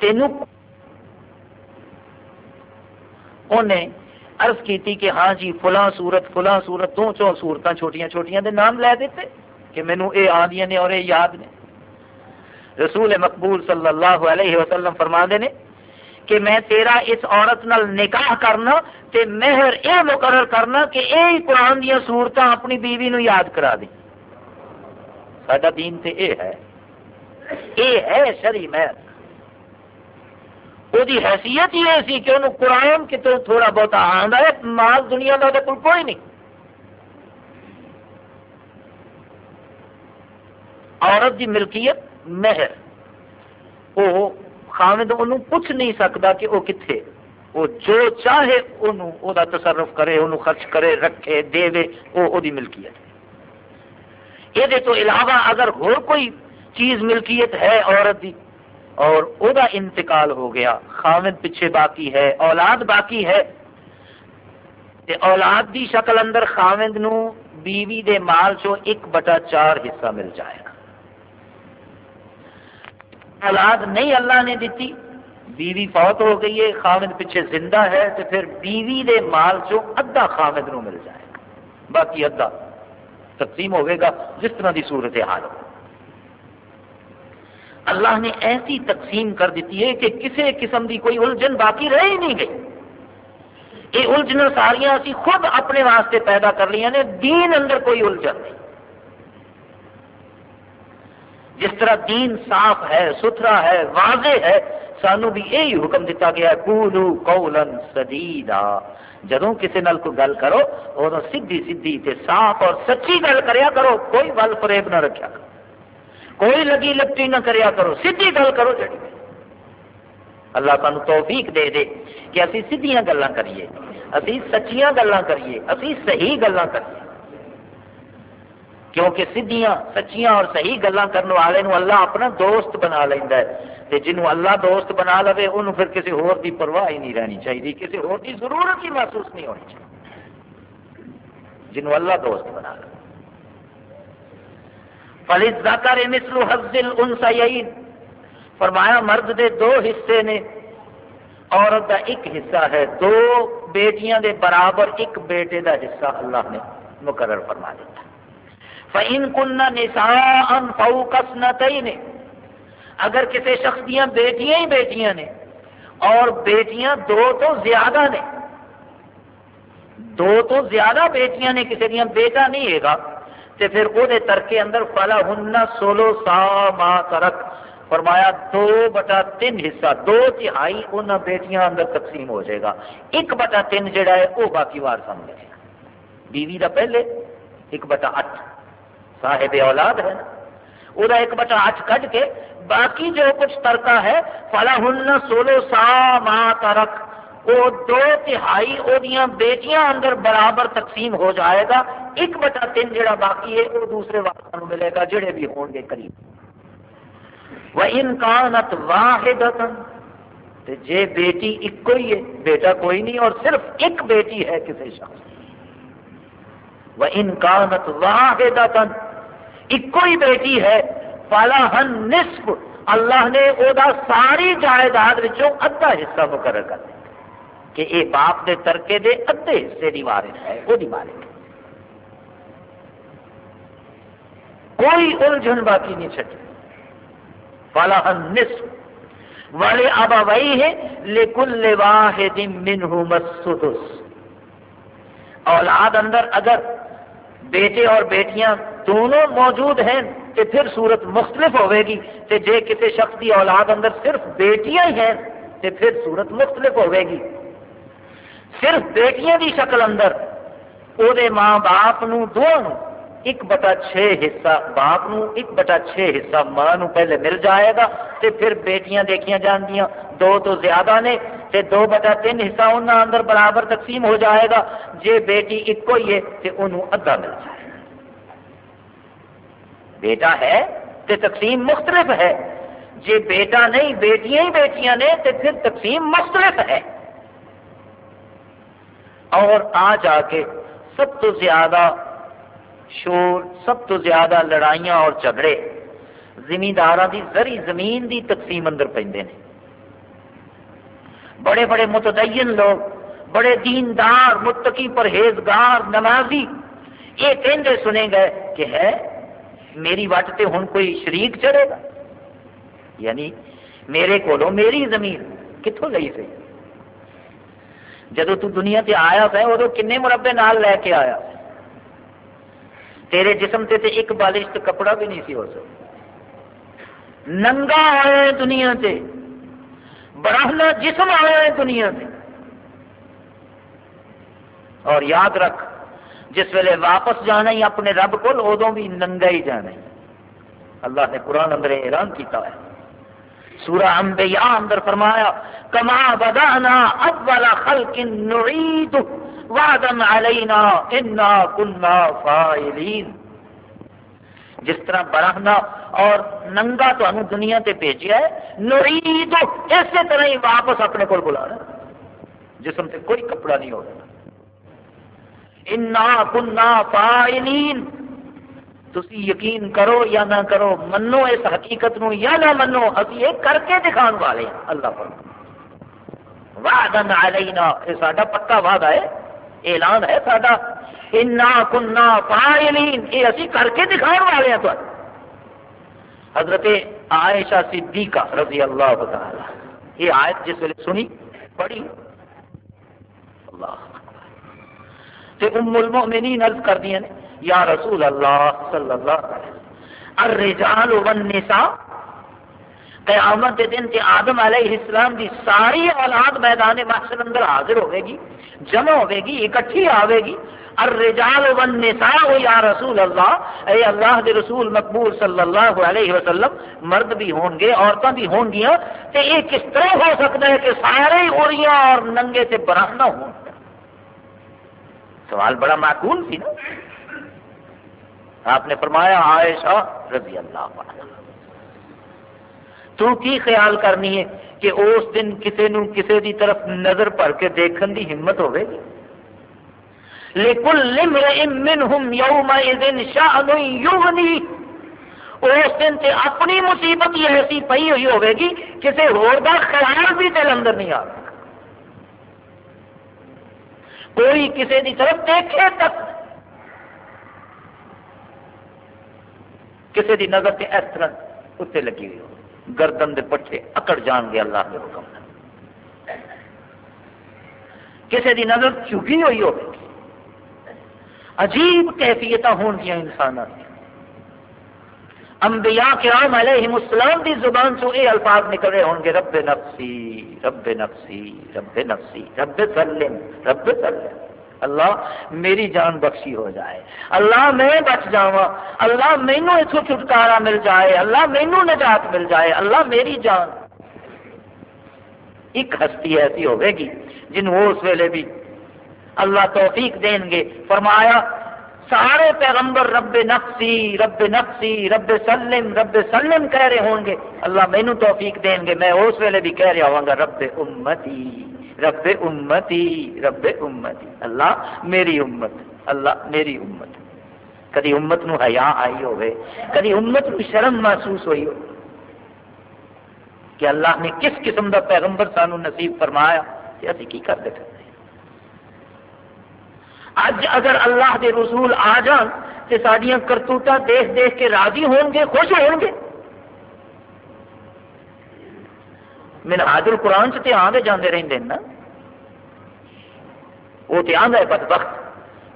تینوں انہیں عرض کیتی کہ ہاں جی فلاں سورت فلاں سورت دو چو سورتیں چھوٹیاں چھوٹیاں دے نام لے دیتے کہ مینو اے آدیاں نے اور اے یاد نے رسول مقبول صلی اللہ علیہ وسلم فرما دے نے کہ میں تیرا اس عورت نال نکاح کرنا تے مہر یہ مقرر کرنا کہ یہ قرآن دیا صورت اپنی بیوی نو یاد کرا دی سڈا دین تے اے ہے۔ اے ہے شری محض وہ حیثیت ہی یہ سی کہ انہوں قرآن کتوں تھوڑا بہت آتا ہے، مال دنیا کا وہ کوئی نہیں۔ عورت کی ملکیت مہر۔ وہ خامد انہوں پوچھ نہیں سکتا کہ وہ کتنے وہ جو چاہے انہوں او دا تصرف کرے انہوں خرچ کرے، رکھے دے وہ او دی ملکیت۔ یہ تو علاوہ اگر ہو کوئی چیز ملکیت ہے عورت دی، اور او دا انتقال ہو گیا خامد پیچھے باقی ہے، اولاد باقی ہے، تے اولاد دی شکل اندر خامد نو بیوی دے مال چو ایک بٹا چار حصہ مل جائے گا۔ اولاد نہیں اللہ نے دیتی۔ بیوی فوت ہو گئی ہے، خامد پیچھے زندہ ہے، تو پھر بیوی دے مال چو ادھا خامد نو مل جائے۔ گا باقی ادھا تقسیم ہوئے گا، جس طرح دی صورت حال ہو۔ اللہ نے ایسی تقسیم کر دیتی ہے کہ کسی قسم کی کوئی الجھن باقی رہ ہی نہیں گئی۔ یہ الجھن ساریاں اسی خود اپنے واسطے پیدا کر لی نے، دین اندر کوئی الجھن نہیں۔ جس طرح دین صاف ہے، ستھرا ہے، واضح ہے، سانو بھی یہی حکم دیتا گیا کولو قولن سدیدا. جدو کسی نال کوئی گل کرو ادو سیدھی سیدھی تے صاف اور سچی گل کریا کرو، کوئی ول فریب نہ رکھا کرو۔ کوئی لگی لپٹی نہ کریا کرو، سیدھی گل کرو جڑی۔ اللہ تعالی توفیق دے دے کہ اسی سیدھیاں گلاں کریے، اسی سچیاں گلاں کریے، اسی صحیح گلاں کریے۔ کیونکہ سیدھیاں سچیاں اور صحیح گلاں کرنے والے نو اللہ اپنا دوست بنا لیندا ہے۔ تے جنوں اللہ دوست بنا لے انہوں پھر کسی ہور دی پرواہ ہی نہیں رہنی چاہیے کسی ہور دی ضرورت ہی محسوس نہیں ہونی چاہیے جنوں اللہ دوست بنا لے فلز ذکر مثل حظ الانثیین فرمایا، مرد دے دو حصے نے، عورت دا ایک حصہ ہے۔ دو بیٹیاں دے برابر ایک بیٹے دا حصہ اللہ نے مقرر فرما دیتا۔ فَإِن كُنَّ نِسَاءً فَوْقَ اثْنَتَيْنِ اگر کسی شخص دیا بیٹیاں ہی بیٹیاں نے اور بیٹیاں دو تو زیادہ نے، دو تو زیادہ بیٹیاں نے، کسی دیا بیٹا نہیں ہے گا، تے پھر وہ ترکے اندر فلا ہن سولو سا ما ترک فرمایا، دو بٹا تین حصہ، دو تہائی ان بیٹیاں اندر تقسیم ہو جائے گا۔ ایک بٹا تین جڑا ہے وہ باقی وار سمجھے گا بیوی دا پہلے، ایک بٹا اٹھ۔ صاحب اولاد ہے وہ ایک بٹا اٹھ کٹ کے باقی جو کچھ ترکا ہے فلا ہن سولو سا ما ترک وہ دو تہائی وہ بیٹیاں اندر برابر تقسیم ہو جائے گا۔ ایک بٹا تین جڑا باقی ہے وہ دوسرے واقع ملے گا، جڑے بھی ہون گے قریب۔ وہ انکانت واحد جے بیٹی ایک ہی ہے، بیٹا کوئی نہیں، اور صرف ایک بیٹی ہے کسی شخص۔ وہ انکانت واحد ایک ہی بیٹی ہے، فلا نصف اللہ نے وہ ساری جائیداد ادھا حصہ مقرر کر دیا کہ یہ باپ دے ترکے دے ادھے حصے کی وارث ہے وہ مالک کوئی الجھن باقی نہیں چکی فلاح نصف والے آبا وہی ہے لیکن واحد منہم السدس اولاد اندر اگر بیٹے اور بیٹیاں دونوں موجود ہیں تو پھر صورت مختلف ہوئے گی تو جے کسی شخص کی اولاد اندر صرف بیٹیاں ہی ہیں تو پھر صورت مختلف ہوئے گی صرف بیٹیاں دی شکل اندر وہ ماں باپ نو دونوں ایک بٹا چھ حصہ، باپ نو ایک بٹا چھ حصہ ماں نو پہلے مل جائے گا، تے پھر بیٹیاں دیکھیاں جان دیاں دو تو زیادہ نے، تے دو بٹا تین حصہ انہوں اندر برابر تقسیم ہو جائے گا۔ جے بیٹی ایک ہی ہے، تے انہوں ادھا مل جائے گا۔ بیٹا ہے تے تقسیم مختلف ہے۔ جے بیٹا نہیں، بیٹیاں ہی بیٹیاں نے تے پھر تقسیم مختلف ہے۔ اور آ جا کے سب تو زیادہ شور، سب تو زیادہ لڑائیاں اور جھگڑے زمیندار کی زری زمین دی تقسیم اندر پہ بڑے بڑے متدین لوگ، بڑے دیندار، متقی پرہیزگار، نمازی، یہ کہندے سنے گئے کہ ہے میری وٹ تے ہن کوئی شریک چڑھے گا؟ یعنی میرے کو میری زمین کتوں لئی سی جدو تو دنیا تے آیا تھا ادو کنے مربے نال لے کے آیا؟ تیرے جسم تے تے ایک بالش کپڑا بھی نہیں سی ہو سکتا۔ ننگا آیا دنیا تے براہنا جسم آیا ہے دنیا تے۔ اور یاد رکھ جس ویلے واپس جانا ہی اپنے رب کو ادو بھی ننگا ہی جانا ہی۔ اللہ نے قرآن اندر اعلان کیتا ہے۔ سورہ انبیاء اندر فرمایا، کما بدانا اول خلق نعید، وعدا علینا انا کنا فائلین جس طرح براہنا اور ننگا تو دنیا تے بھیجا ہے، نعید اسی طرح ہی واپس اپنے کو بلانا جسم سے کوئی کپڑا نہیں ہوگا انا کنا فائلین تسی یقین کرو یا نہ کرو، منو اس حقیقت نو یا نہ منو ابھی یہ کر کے دکھان والے ہیں۔ اللہ پر وعدن علینا، یہ ساڈا پکا وعدہ ہے، اعلان ہے ساڈا۔ انا کنا فائلین یہ اسی کر کے دکھان والے ہیں تو حضرت عائشہ صدیقہ رضی اللہ تعالی، یہ آیت جس ویلے سنی، پڑھی۔ اللہ۔ تے ام المؤمنین عرض کر دیا نے، یا رسول اللہ صلی اللہ علیہ وسلم، الرجال والنساء، قیامت دن تے آدم علیہ السلام دی ساری اولاد میدان محشر اندر حاضر ہوے گی، جمع ہوے گی، اکٹھی آوے گی۔ الرجال والنساء یا رسول اللہ، اے اللہ دے رسول مقبول صلی اللہ علیہ وسلم، مرد بھی ہون گے عورتیں بھی ہون گیاں، تے یہ کس طرح ہو سکتا ہے کہ سارے اوریاں اور ننگے تے براہنا ہوں؟ سوال بڑا معقول سی نا۔ آپ نے فرمایا، عائشہ رضی اللہ عنہ۔ تو کی خیال کرنی ہے کہ اس دن کسی نو کسی دی طرف نظر پڑ کے دیکھن دی ہمت ہوے گی؟ لیکن منہم یومئذ شأن یغنی اس دن تے اپنی مصیبت یہ ایسی پئی ہوئی ہوے گی کسی ہور دا خیال بھی دل اندر نہیں آ کوئی کسی کی طرف دیکھے تک کسی کی نظر سے اس طرح اتنے لگی ہوئی ہو۔ گردن دے پٹھے اکڑ جان گے اللہ کے حکم کسی کی نظر چکی ہوئی ہو عجیب کیفیت ہون گیا انسان انبیاء کرام علیہ السلام دی زبان سے یہ الفاظ نکل رہے ہوں گے، رب نفسی رب نفسی رب نفسی، رب سلم رب سلم۔ اللہ میری جان بخشی ہو جائے۔ اللہ میں بچ جاوا اللہ مینو اتو چھٹکارا مل جائے۔ اللہ مینو نجات مل جائے۔ اللہ میری جان۔ ایک ہستی ایسی ہوے گی جن وہ اس ویلے بھی اللہ توفیق دیں گے۔ فرمایا سارے پیغمبر رب نفسی رب نفسی، رب سلم رب سلم کہہ رہے ہوں گے۔ اللہ مینو توفیق دیں گے، میں اس ویلے بھی کہہ رہا ہوں گا، رب امتی رب امتی رب امتی۔ اللہ میری امت، اللہ میری امت۔ کدی امت نو حیا آئی ہوئے کدی امت نو شرم محسوس ہوئی ہو کہ اللہ نے کس قسم دا پیغمبر سانو نصیب فرمایا کہ اسی کی کر دے اج اگر اللہ دے رسول آ جان تو سڈیا کرتوتاں دیکھ دیکھ کے راضی ہون گے، خوش ہون گے۔ من حاضر قرآن سے آدھے جانے رہتے ہیں نا۔ وہ تو آدھا ہے بد وقت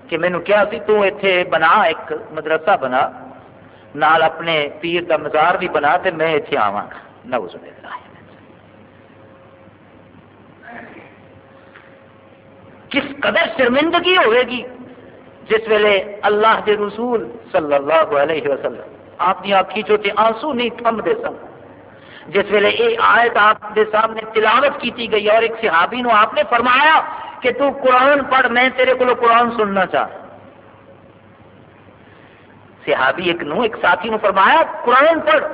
کہ مینو کیا سی، تو اتنے بنا، ایک مدرسہ بنا، نال اپنے پیر کا مزار بھی بنا تو میں اتنے آوا گا نوز کس قدر شرمندگی ہوئے گی جس ویلے اللہ کے رسول صلی اللہ علیہ وسلم آپ کی آخی چوٹے آنسو نہیں تھم دے سن۔ جس ویلے یہ آیت آپ کے سامنے تلاوت کی گئی اور ایک صحابی نو آپ نے فرمایا کہ تو قرآن پڑھ، میں تیرے کو قرآن سننا چاہ۔ صحابی ایک نو، ایک ساتھی نو فرمایا، قرآن پڑھ۔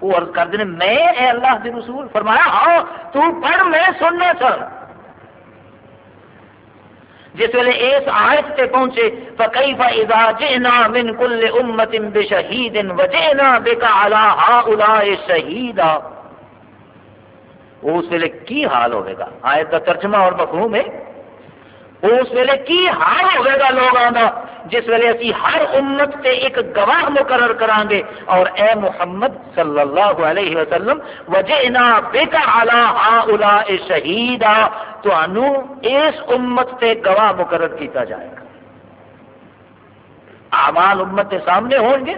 وہ عرض کر دیں میں اے اللہ کے رسول، فرمایا ہاں تو پڑھ، میں سننا چاہ۔ جس ویلے اس آیت تے پہنچے فکیف اذا جئنا من کل امت بشہید وجئنا بک علی ہؤلاء شہیدا اس ویلے کی حال ہوئے گا؟ آیت کا ترجمہ اور مفہوم ہے اس ویلے کی حال ہوئے گا لوگوں کا جس ویلے اسی ہر امت سے ایک گواہ مقرر کران گے۔ اور اے محمد صلی اللہ علیہ وسلم، وجئنا بک علی ہؤلاء شہیدا۔ تو اس امت سے گواہ مقرر کیتا جائے گا۔ اعمال امت کے سامنے ہون گے۔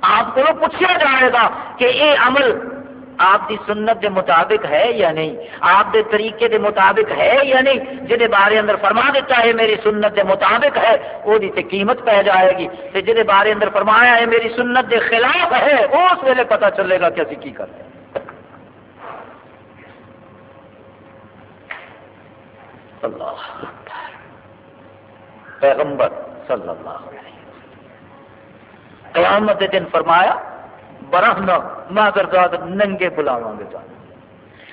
آپ کو پوچھا جائے گا کہ یہ عمل آپ کی سنت دے مطابق ہے یا نہیں؟ آپ دے طریقے دے مطابق ہے یا نہیں؟ جہد بارے اندر فرما دیتا ہے میری سنت دے مطابق ہے وہ قیمت پہ جائے گی۔ جہد بارے اندر فرمایا ہے میری سنت دے خلاف ہے، اس ویلے پتا چلے گا کہ اسی کی کرتے اللہ پیغمبر صلی اللہ علیہ قیامت دن فرمایا برہنا ماگرداد ننگے بلاواں گے جانا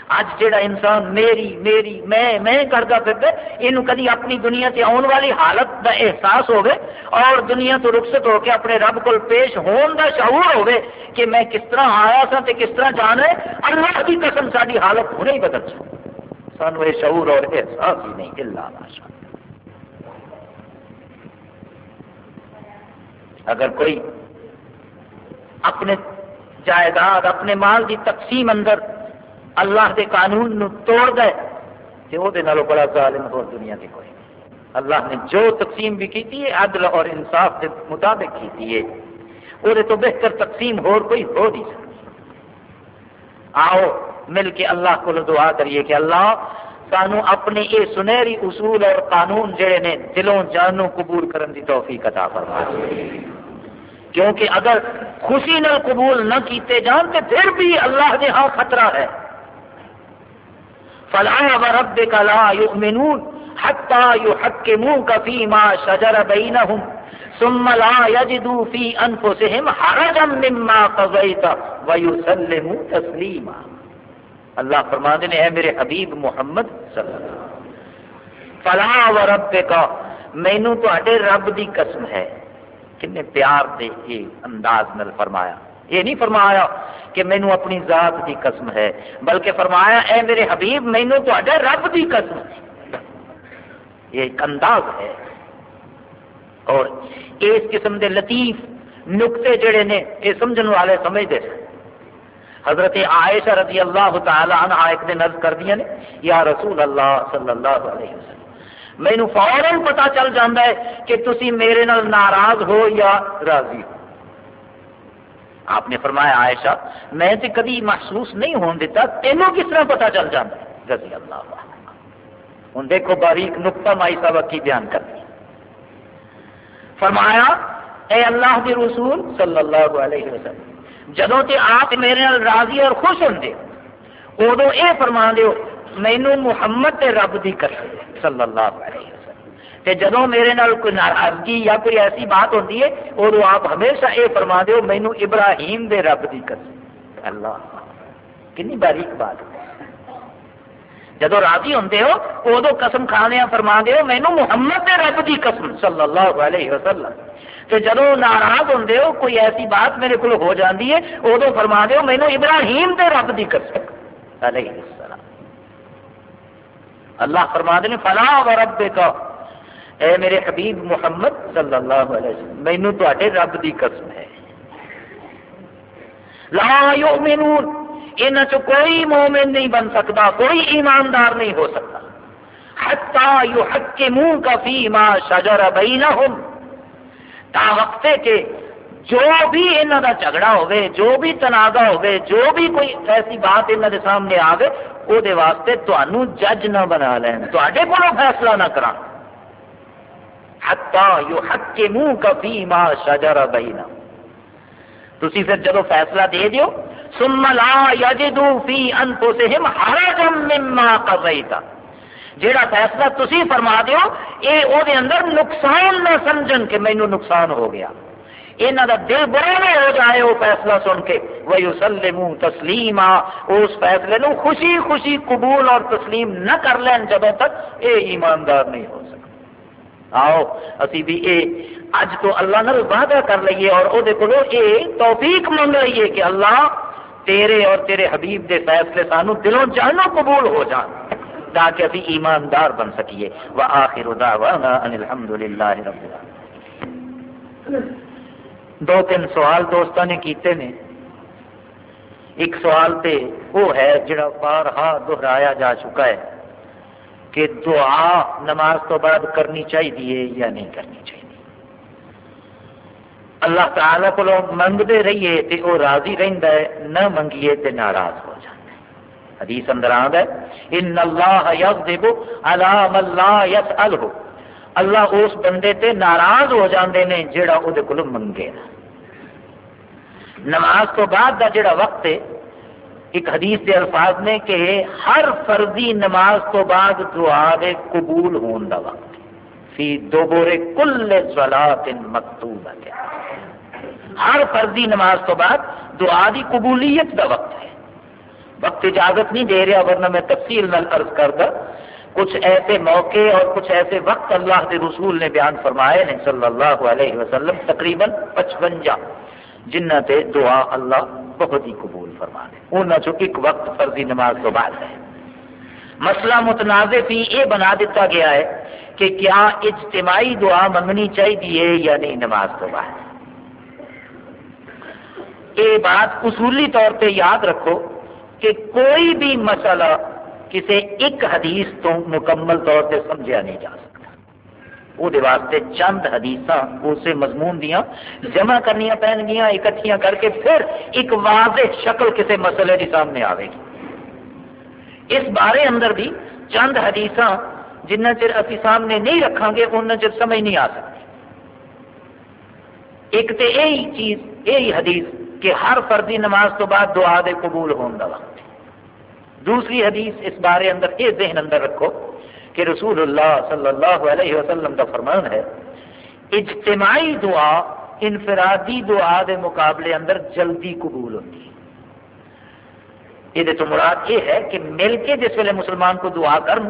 اج جڑا انسان میری میری، میں میں کرتا پھر یہ کدی اپنی دنیا سے آن والی حالت دا احساس ہوگے اور دنیا تو رخصت ہو کے اپنے رب کو پیش ہون دا شعور ہوگے کہ میں کس طرح آیا سا تے کس طرح جانا ہے اللہ کی قسم ساری حالت ہونے ہی بدل سکتی سانو یہ شعور اور احساس ہی نہیں اللہ۔ ماشاء اگر کوئی اپنے جائیداد اپنے مال کی تقسیم اندر اللہ کے قانون نو توڑ دے کہ وہ بڑا ظالم ہو دنیا کی کوئی۔ اللہ نے جو تقسیم بھی کی ہے عدل اور انصاف کے مطابق کی ہے وہ تو بہتر تقسیم ہو کوئی ہو نہیں سکتی۔ آؤ، مل کے اللہ کو دعا کریے کہ اللہ، سانو اپنے یہ سنہری اصول اور قانون جڑے نے دلوں جانوں قبول کرنے کی توفیق عطا فرما کیونکہ اگر خوشی نہ قبول نہ کیتے جان تو پھر بھی اللہ کے ہاں خطرہ ہے۔ فلاح و رب کا لا یؤمنون حتی یحکموک فیما شجر بینہم ثم لا یجدو فی انفسهم حرجا مما قضیت ویسلموا تسلیما اللہ فرما دینے اے میرے حبیب محمد صلی اللہ علیہ وسلم فلاح و رب کا مینو تے رب دی قسم ہے۔ کنے پیار دے یہ انداز نل فرمایا۔ یہ نہیں فرمایا کہ مینو اپنی ذات دی قسم ہے، بلکہ فرمایا، اے میرے حبیب مینو تو رب دی قسم ہے۔ یہ ایک انداز ہے۔ اور اس قسم دے لطیف نقطے جڑے نے، یہ سمجھن والے سمجھتے ہیں حضرت عائشہ رضی اللہ تعالی عنہ ایک دن عرض کر دیا نے، یا رسول اللہ صلی اللہ علیہ وسلم مینو فوراً پتا چل جاتا ہے کہ تسی میرے نال ناراض ہو یا راضی ہو۔ آپ نے فرمایا، عائشہ، میں تو کدی محسوس نہیں ہون دیتا، تینوں کس طرح پتا چل جاتا ہے؟ رضی اللہ ہوں دیکھو، باریک نقطہ مائی صاحب کی بیان کر دی۔ فرمایا، اے اللہ کے رسول صلی اللہ علیہ وسلم جدو تے آپ میرے نال راضی اور خوش ہوں ادو یہ فرما دیو مینو محمد تے رب دی قسم صلی اللہ علیہ وسلم۔ تے جدو میرے نال کوئی ناراضگی یا کوئی ایسی بات ہوتی ہے ادو آپ ہمیشہ یہ فرما دیو مینو ابراہیم دے رب دی قسم۔ اللہ۔ کنی باریک بات جدو راضی ہوں ہو ادو قسم کھانے فرما دیو مینو محمد دے رب دی قسم صلی اللہ علیہ وسلم۔ تو جدو ناراض ہوں ہو، کوئی ایسی بات میرے کو ہو جاتی ہے ادو فرما دیو مینو ابراہیم دے رب دی قسم۔ علیہ السلام۔ اللہ فرما دے فلاح و رب کا اے میرے حبیب محمد صلی اللہ علیہ وسلم مینو تے رب دی قسم ہے۔ لا یؤمنون ان چ کوئی مومن نہیں بن سکتا، کوئی ایماندار نہیں ہو سکتا۔ حتی یحکموک فیما شجر بینہم، تا وقتے کہ جو بھی انہوں کا جھگڑا ہوگے جو بھی تنازع ہوگے جو بھی کوئی ایسی بات انہوں کے سامنے آ گئے وہ واسطے تمہوں جج نہ بنا لین۔ تے کو فیصلہ نہ کرا حتا یو منہ کفی ماں شجر بینا تھی پھر جب فیصلہ دے دیو، ثم لا یجدو فی انفسہم حرجم مما قضیتا جیڑا فیصلہ تسی فرما دیو، اے او دے اندر نقصان نہ سمجھن کہ مینو نقصان ہو گیا۔ یہاں کا دل بڑا نہ ہو جائے وہ فیصلہ سن کے۔ وہ سلم تسلیم اس فیصلے نو خوشی خوشی قبول اور تسلیم نہ کر لین جب تک یہ ایماندار نہیں ہو سکتا آؤ، اسی بھی اے، اج تو اللہ نال وعدہ کر لئیے اور وہ توفیق منگ لئیے کہ اللہ تیرے اور تیرے حبیب دے فیصلے سانو دلوں جانو قبول ہو جان۔ تاکہ ابھی ایماندار بن سکیے۔ وآخر دعوانا ان الحمدللہ رب العالمين دو تین سوال دوستوں نے کیتے نے۔ ایک سوال تے وہ ہے جڑا بارہا دہرایا جا چکا ہے کہ دعا نماز تو بعد کرنی چاہیے یا نہیں کرنی چاہیے اللہ تعالی کو منگتے رہیے تو وہ راضی رہتا ہے، نہ منگیے تو ناراض ہو جاتا ہے حدیث اندر آد ہے، ان اللہ یغضب علی من لا یسألہ۔ اللہ اس بندے تے ناراض ہو جاندے نے جڑا وہ کو منگے نماز تو بعد دا جڑا وقت ہے، ایک حدیث کے الفاظ نے کہ ہر فرضی نماز تو بعد دعا دے قبول ہون دا وقت فی دو بورے کل صلاۃ مکتوب ہر فرضی نماز تو بعد دعا دی قبولیت دا وقت ہے۔ وقت اجازت نہیں دے رہا، ورنہ میں تفصیل نال عرض کرتا۔ کچھ ایسے موقع اور کچھ ایسے وقت اللہ کے رسول نے بیان فرمائے ہیں، صلی اللہ علیہ وسلم، تقریباً پچپنجا جنہ تے دعا اللہ بہت ہی قبول فرما دے انہوں چو ایک وقت فرضی نماز تو بعد ہے۔ مسئلہ متنازع بھی یہ بنا دیتا گیا ہے کہ کیا اجتماعی دعا منگنی چاہیے یا نہیں نماز تو بعد۔ یہ بات اصولی طور پہ یاد رکھو کہ کوئی بھی مسئلہ کسی ایک حدیث تو مکمل طور پہ سمجھا نہیں جا سکتا۔ وہ واسطے چند حدیث اسے مضمون دیا جمع کرنی پہن گیا اکٹھیاں کر کے پھر ایک واضح شکل کسی مسئلے کے سامنے آئے گی۔ اس بارے اندر بھی چند حدیث جنہ چر ابھی سامنے نہیں رکھا گے، ان چر سمجھ نہیں آ سکتی۔ ایک تو یہی چیز یہی حدیث کہ ہر فردی نماز تو بعد دعا دے قبول ہونے کا وقت۔ دوسری حدیث اس بارے اندر یہ ذہن اندر رکھو کہ رسول اللہ صلی اللہ علیہ وسلم کا فرمان ہے، اجتماعی دعا، انفرادی دعا دے مقابلے اندر جلدی قبول ہوتی ہے۔ یہ مراد یہ ہے کہ مل کے جس ویلے مسلمان کو دعا کرن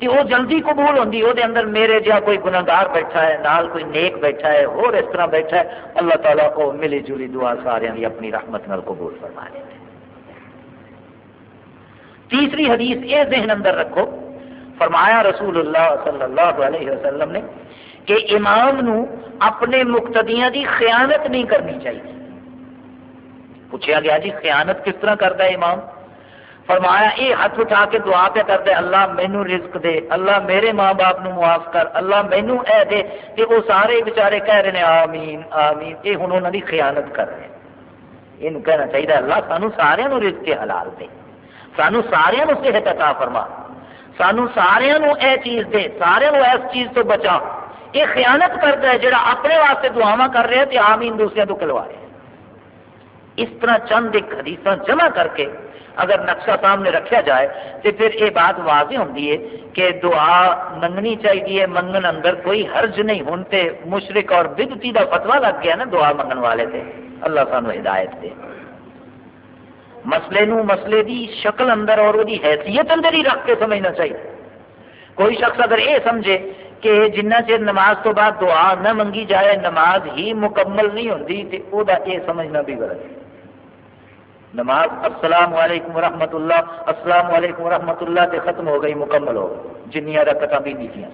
کہ وہ جلدی قبول ہوتی وہ اندر میرے جہاں کوئی گناگار بیٹھا ہے، نال کوئی نیک بیٹھا ہے، اور اس طرح بیٹھا ہے، اللہ تعالیٰ کو ملی جلی دعا سارے اپنی رحمت نال قبول فرما لیتے تیسری حدیث یہ ذہن اندر رکھو، فرمایا رسول اللہ صلی اللہ علیہ وسلم نے کہ امام نو اپنے مقتدیاں دی خیانت نہیں کرنی چاہیے۔ پوچھا گیا جی خیانت کس طرح کرتا ہے امام؟ فرمایا یہ ہاتھ اٹھا کے دعا پہ کرتے اللہ مینو رزق دے، اللہ میرے ماں باپ نو معاف کر، اللہ مینو اے دے کہ وہ سارے بچارے کہہ رہے ہیں آمین آمین یہ ہوں انہوں نے خیانت کر رہے ہیں۔ یہ کہنا چاہیے، اللہ سانو سارے رزق حلال دے۔ سانو سارے صحت عطا فرما۔ سانو سارے اے چیز دے سارے اس چیز تو بچا۔ یہ خیانت کرتا ہے جڑا اپنے واسطے دعوا کر رہے ہیں آمین دوسرے تو کلوا رہے۔ اس طرح چند ایک حدیث جمع کر کے اگر نقشہ سامنے رکھا جائے تو پھر یہ بات واضح ہوتی ہے کہ دعا منگنی چاہیے منگن اندر کوئی حرج نہیں۔ ہوں مشرق اور بدتی کا فتوا لگ گیا نا دعا منگن والے تھے اللہ سانو ہدایت دے۔ مسئلے نو مسئلے دی شکل اندر اور وہی حیثیت اندر ہی رکھ کے سمجھنا چاہیے۔ کوئی شخص اگر یہ سمجھے کہ جنہ چر نماز تو بعد دعا نہ منگی جائے، نماز ہی مکمل نہیں ہوتی تو وہ یہ سمجھنا بھی غلط ہے۔ نماز، السلام علیکم ورحمۃ اللہ، السلام علیکم ورحمۃ اللہ سے ختم ہو گئی، مکمل ہو گئی۔ جنیا رکھت بھی نہیں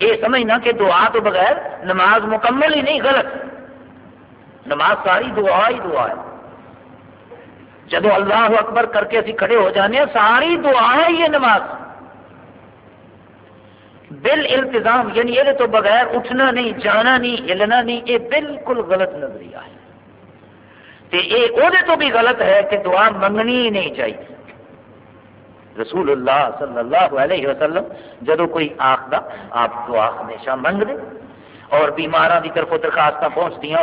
یہ سمجھنا کہ دعا تو بغیر نماز مکمل ہی نہیں، غلط۔ نماز ساری دعا ہی دعا ہے۔ جب اللہ اکبر کر کے اسی کھڑے ہو جانے ہیں، ساری دعا ہے یہ نماز۔ بل التظام یعنی یہ تو بغیر اٹھنا نہیں، جانا نہیں، ہلنا نہیں، یہ بالکل غلط نظریہ ہے۔ تو بھی غلط ہے کہ دعا منگنی ہی نہیں چاہیے۔ رسول اللہ صلی اللہ علیہ وسلم جدو کوئی آخر آپ دعا ہمیشہ منگ دیں اور بیمار کی طرف درخواست پہنچ دیا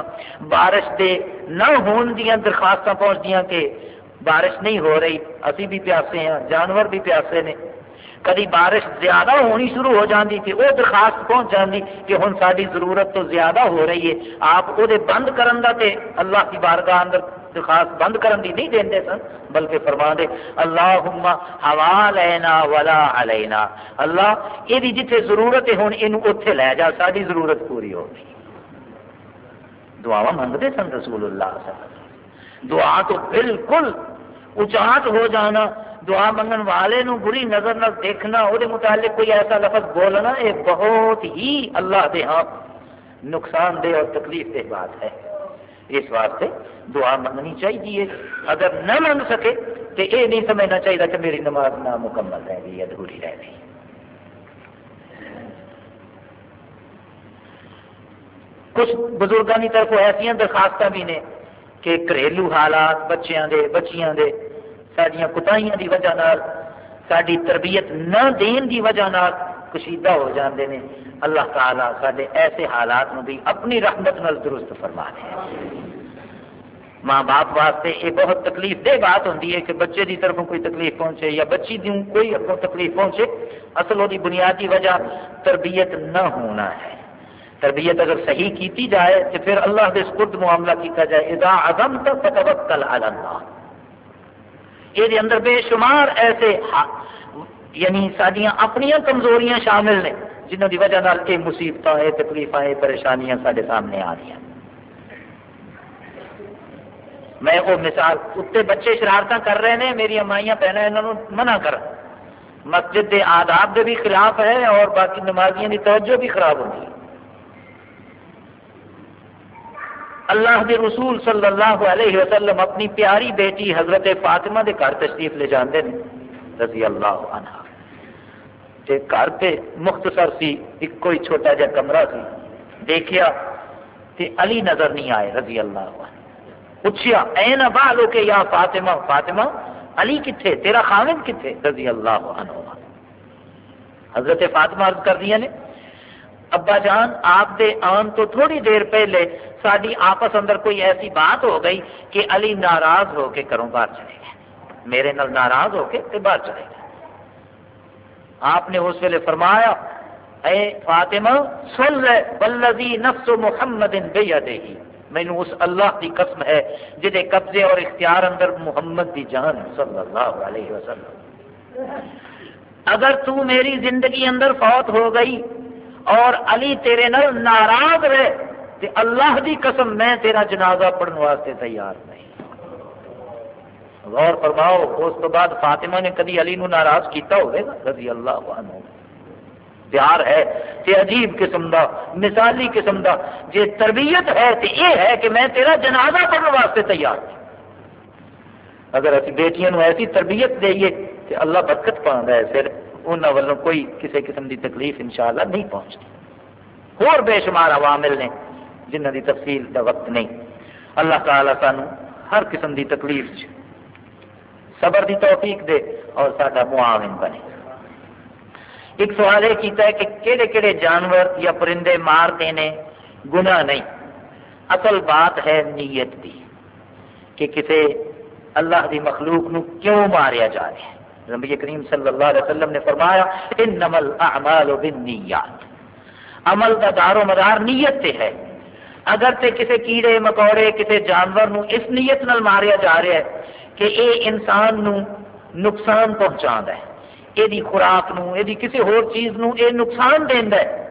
بارش دے نہ ہون دیا درخواست پہنچ دیا کہ بارش نہیں ہو رہی ابھی بھی پیاسے ہیں، جانور بھی پیاسے نے۔ کدی بارش زیادہ ہونی شروع ہو جاتی تھی، وہ درخواست پہنچ جاتی کہ ہوں ساری ضرورت تو زیادہ ہو رہی ہے۔ آپ وہ بند کرن دا تے اللہ کی بارگاہ اندر درخواست بند کرن دی نہیں دیں سن، بلکہ فرما دے اللہ ہوا لینا ولا علینا۔ اللہ، یہ جتنے ضرورت ہے ہوں یہ اتنے لے جا ساری ضرورت پوری ہوگی دعوا منگتے سن رسول اللہ صلی اللہ علیہ وسلم۔ دعا تو بالکل اچاٹ ہو جانا، دعا منگن والے نو بری نظر نہ دیکھنا وہ متعلق کوئی ایسا لفظ بولنا یہ بہت ہی اللہ دے ہاں نقصان دہ اور تکلیف دہ بات ہے۔ اس واسطے دعا منگنی چاہیے۔ اگر نہ منگ سکے تو یہ نہیں سمجھنا چاہیے کہ میری نماز نہ مکمل رہ گئی، ادھوری رہ گئی۔ کچھ بزرگوں کی طرف ایسا درخواست بھی نے کہ گھریلو حالات بچیاں دے بچیاں دے سڈیا کتائیاں دی وجہ نال ساری تربیت نہ دین دی وجہ نال کشیدہ ہو جاندے نے اللہ تعالیٰ سارے ایسے حالات نو بھی اپنی رحمت نال درست فرما ہے ماں باپ واسطے یہ بہت تکلیف دہ بات ہوتی ہے کہ بچے کی طرف کوئی تکلیف پہنچے یا بچی کی کوئی اگوں تکلیف پہنچے اصل وہ بنیادی وجہ تربیت نہ ہونا ہے تربیت اگر صحیح کیتی جائے تو پھر اللہ کے سپرد معاملہ کیتا جائے۔ ادا عدم تک فتوکل علی اللہ۔ یہ اندر بے شمار ایسے یعنی سڈیا اپنی کمزوریاں شامل نے جنہوں کی وجہ یہ مصیبت ہے تکلیف ہے پریشانیاں سارے سامنے آ رہی ہیں۔ میں وہ مثال اتنے بچے شرارت کر رہے ہیں میری مائیاں پہنا یہاں منع کر۔ مسجد کے آداب کے بھی خلاف ہے اور باقی نمازیاں کی توجہ بھی خراب ہوتی ہے۔ اللہ کے رسول صلی اللہ علیہ وسلم اپنی پیاری بیٹی حضرت فاطمہ کے گھر تشریف لے جاندے ہیں رضی اللہ عنہ۔ تے گھر پہ مختصر سی ایک کوئی چھوٹا جا کمرہ سی۔ دیکھیا تے علی نظر نہیں آئے، رضی اللہ عنہ۔ پوچھیا این بالو کے یا فاطمہ فاطمہ، علی کتھے؟ تیرا خامد کتھے؟ رضی اللہ عنہ۔ حضرت فاطمہ عرض کر دیا نے ابا جان، آپ دے آن تو تھوڑی دیر پہلے ساری آپس اندر کوئی ایسی بات ہو گئی کہ علی ناراض ہو کے کروں باہر چلے گئے۔ میرے نال ناراض ہو کے تے باہر چلے گئے۔ آپ نے اس ویلے فرمایا، اے فاطمہ، سن لے بلدی نفس محمد بے مینو اس اللہ کی قسم ہے جہے قبضے اور اختیار اندر محمد کی جان، صلی اللہ علیہ وسلم۔ اگر تو میری زندگی اندر فوت ہو گئی اور علی تیرے نال ناراض رہے تو اللہ کی قسم میں تیرا جنازہ پڑھنے واسطے تیار نہیں۔ غور فرماؤ، اس تو بعد فاطمہ نے کدی علی نو ناراض کیتا ہوگا رضی اللہ عنہ۔ پیار ہے تے عجیب قسم دا، مثالی قسم دا۔ جے تربیت ہے تے یہ ہے کہ میں تیرا جنازہ پڑھنے واسطے تیار ہوں۔ اگر اسی بیٹیاں نو ایسی تربیت دئیے تے اللہ برکت پا ہے پھر انہوں والوں کوئی کسی قسم دی تکلیف انشاءاللہ نہیں پہنچتی۔ اور بے شمار عوامل نے جنہ دی تفصیل دا وقت نہیں۔ اللہ تعالی سانو ہر قسم دی تکلیف صبر دی توفیق دے اور سارا معاون بنے۔ ایک سوال یہ کیتا ہے کہ کہڑے کہڑے جانور یا پرندے مارتے ہیں گناہ نہیں؟ اصل بات ہے نیت دی کہ کسی اللہ دی مخلوق نو کیوں ماریا جا رہا ہے؟ نبی کریم صلی اللہ علیہ وسلم نے فرمایا، انما الاعمال بالنیات۔ عمل کا دار و مدار نیت سے ہے۔ اگر تے کسی کیڑے، مکوڑے کسی جانور نو اس نیت نال ماریا جا رہا ہے کہ اے انسان نو نقصان پہنچا ہے۔ یہ خوراک نو یہ کسی ہور چیز نو یہ نقصان دینا ہے۔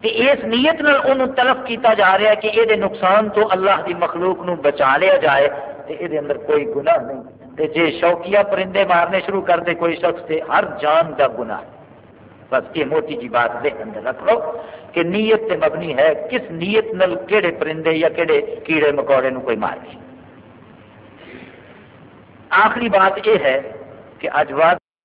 تے اس نیت نال انہوں تلف کیتا جا رہا ہے کہ یہ نقصان تو اللہ دی مخلوق نو بچا لیا جائے۔ تے یہ اندر کوئی گناہ نہیں۔ تے جے شوقیہ پرندے مارنے شروع کر دے کوئی شخص تے، ہر جان کا گناہ بس یہ موٹی جی بات ذہن میں رکھ لو کہ نیت تے مبنی ہے کس نیت نل کیڑے پرندے یا کیڑے کیڑے مکوڑے نو کوئی مار آخری بات یہ ہے کہ اج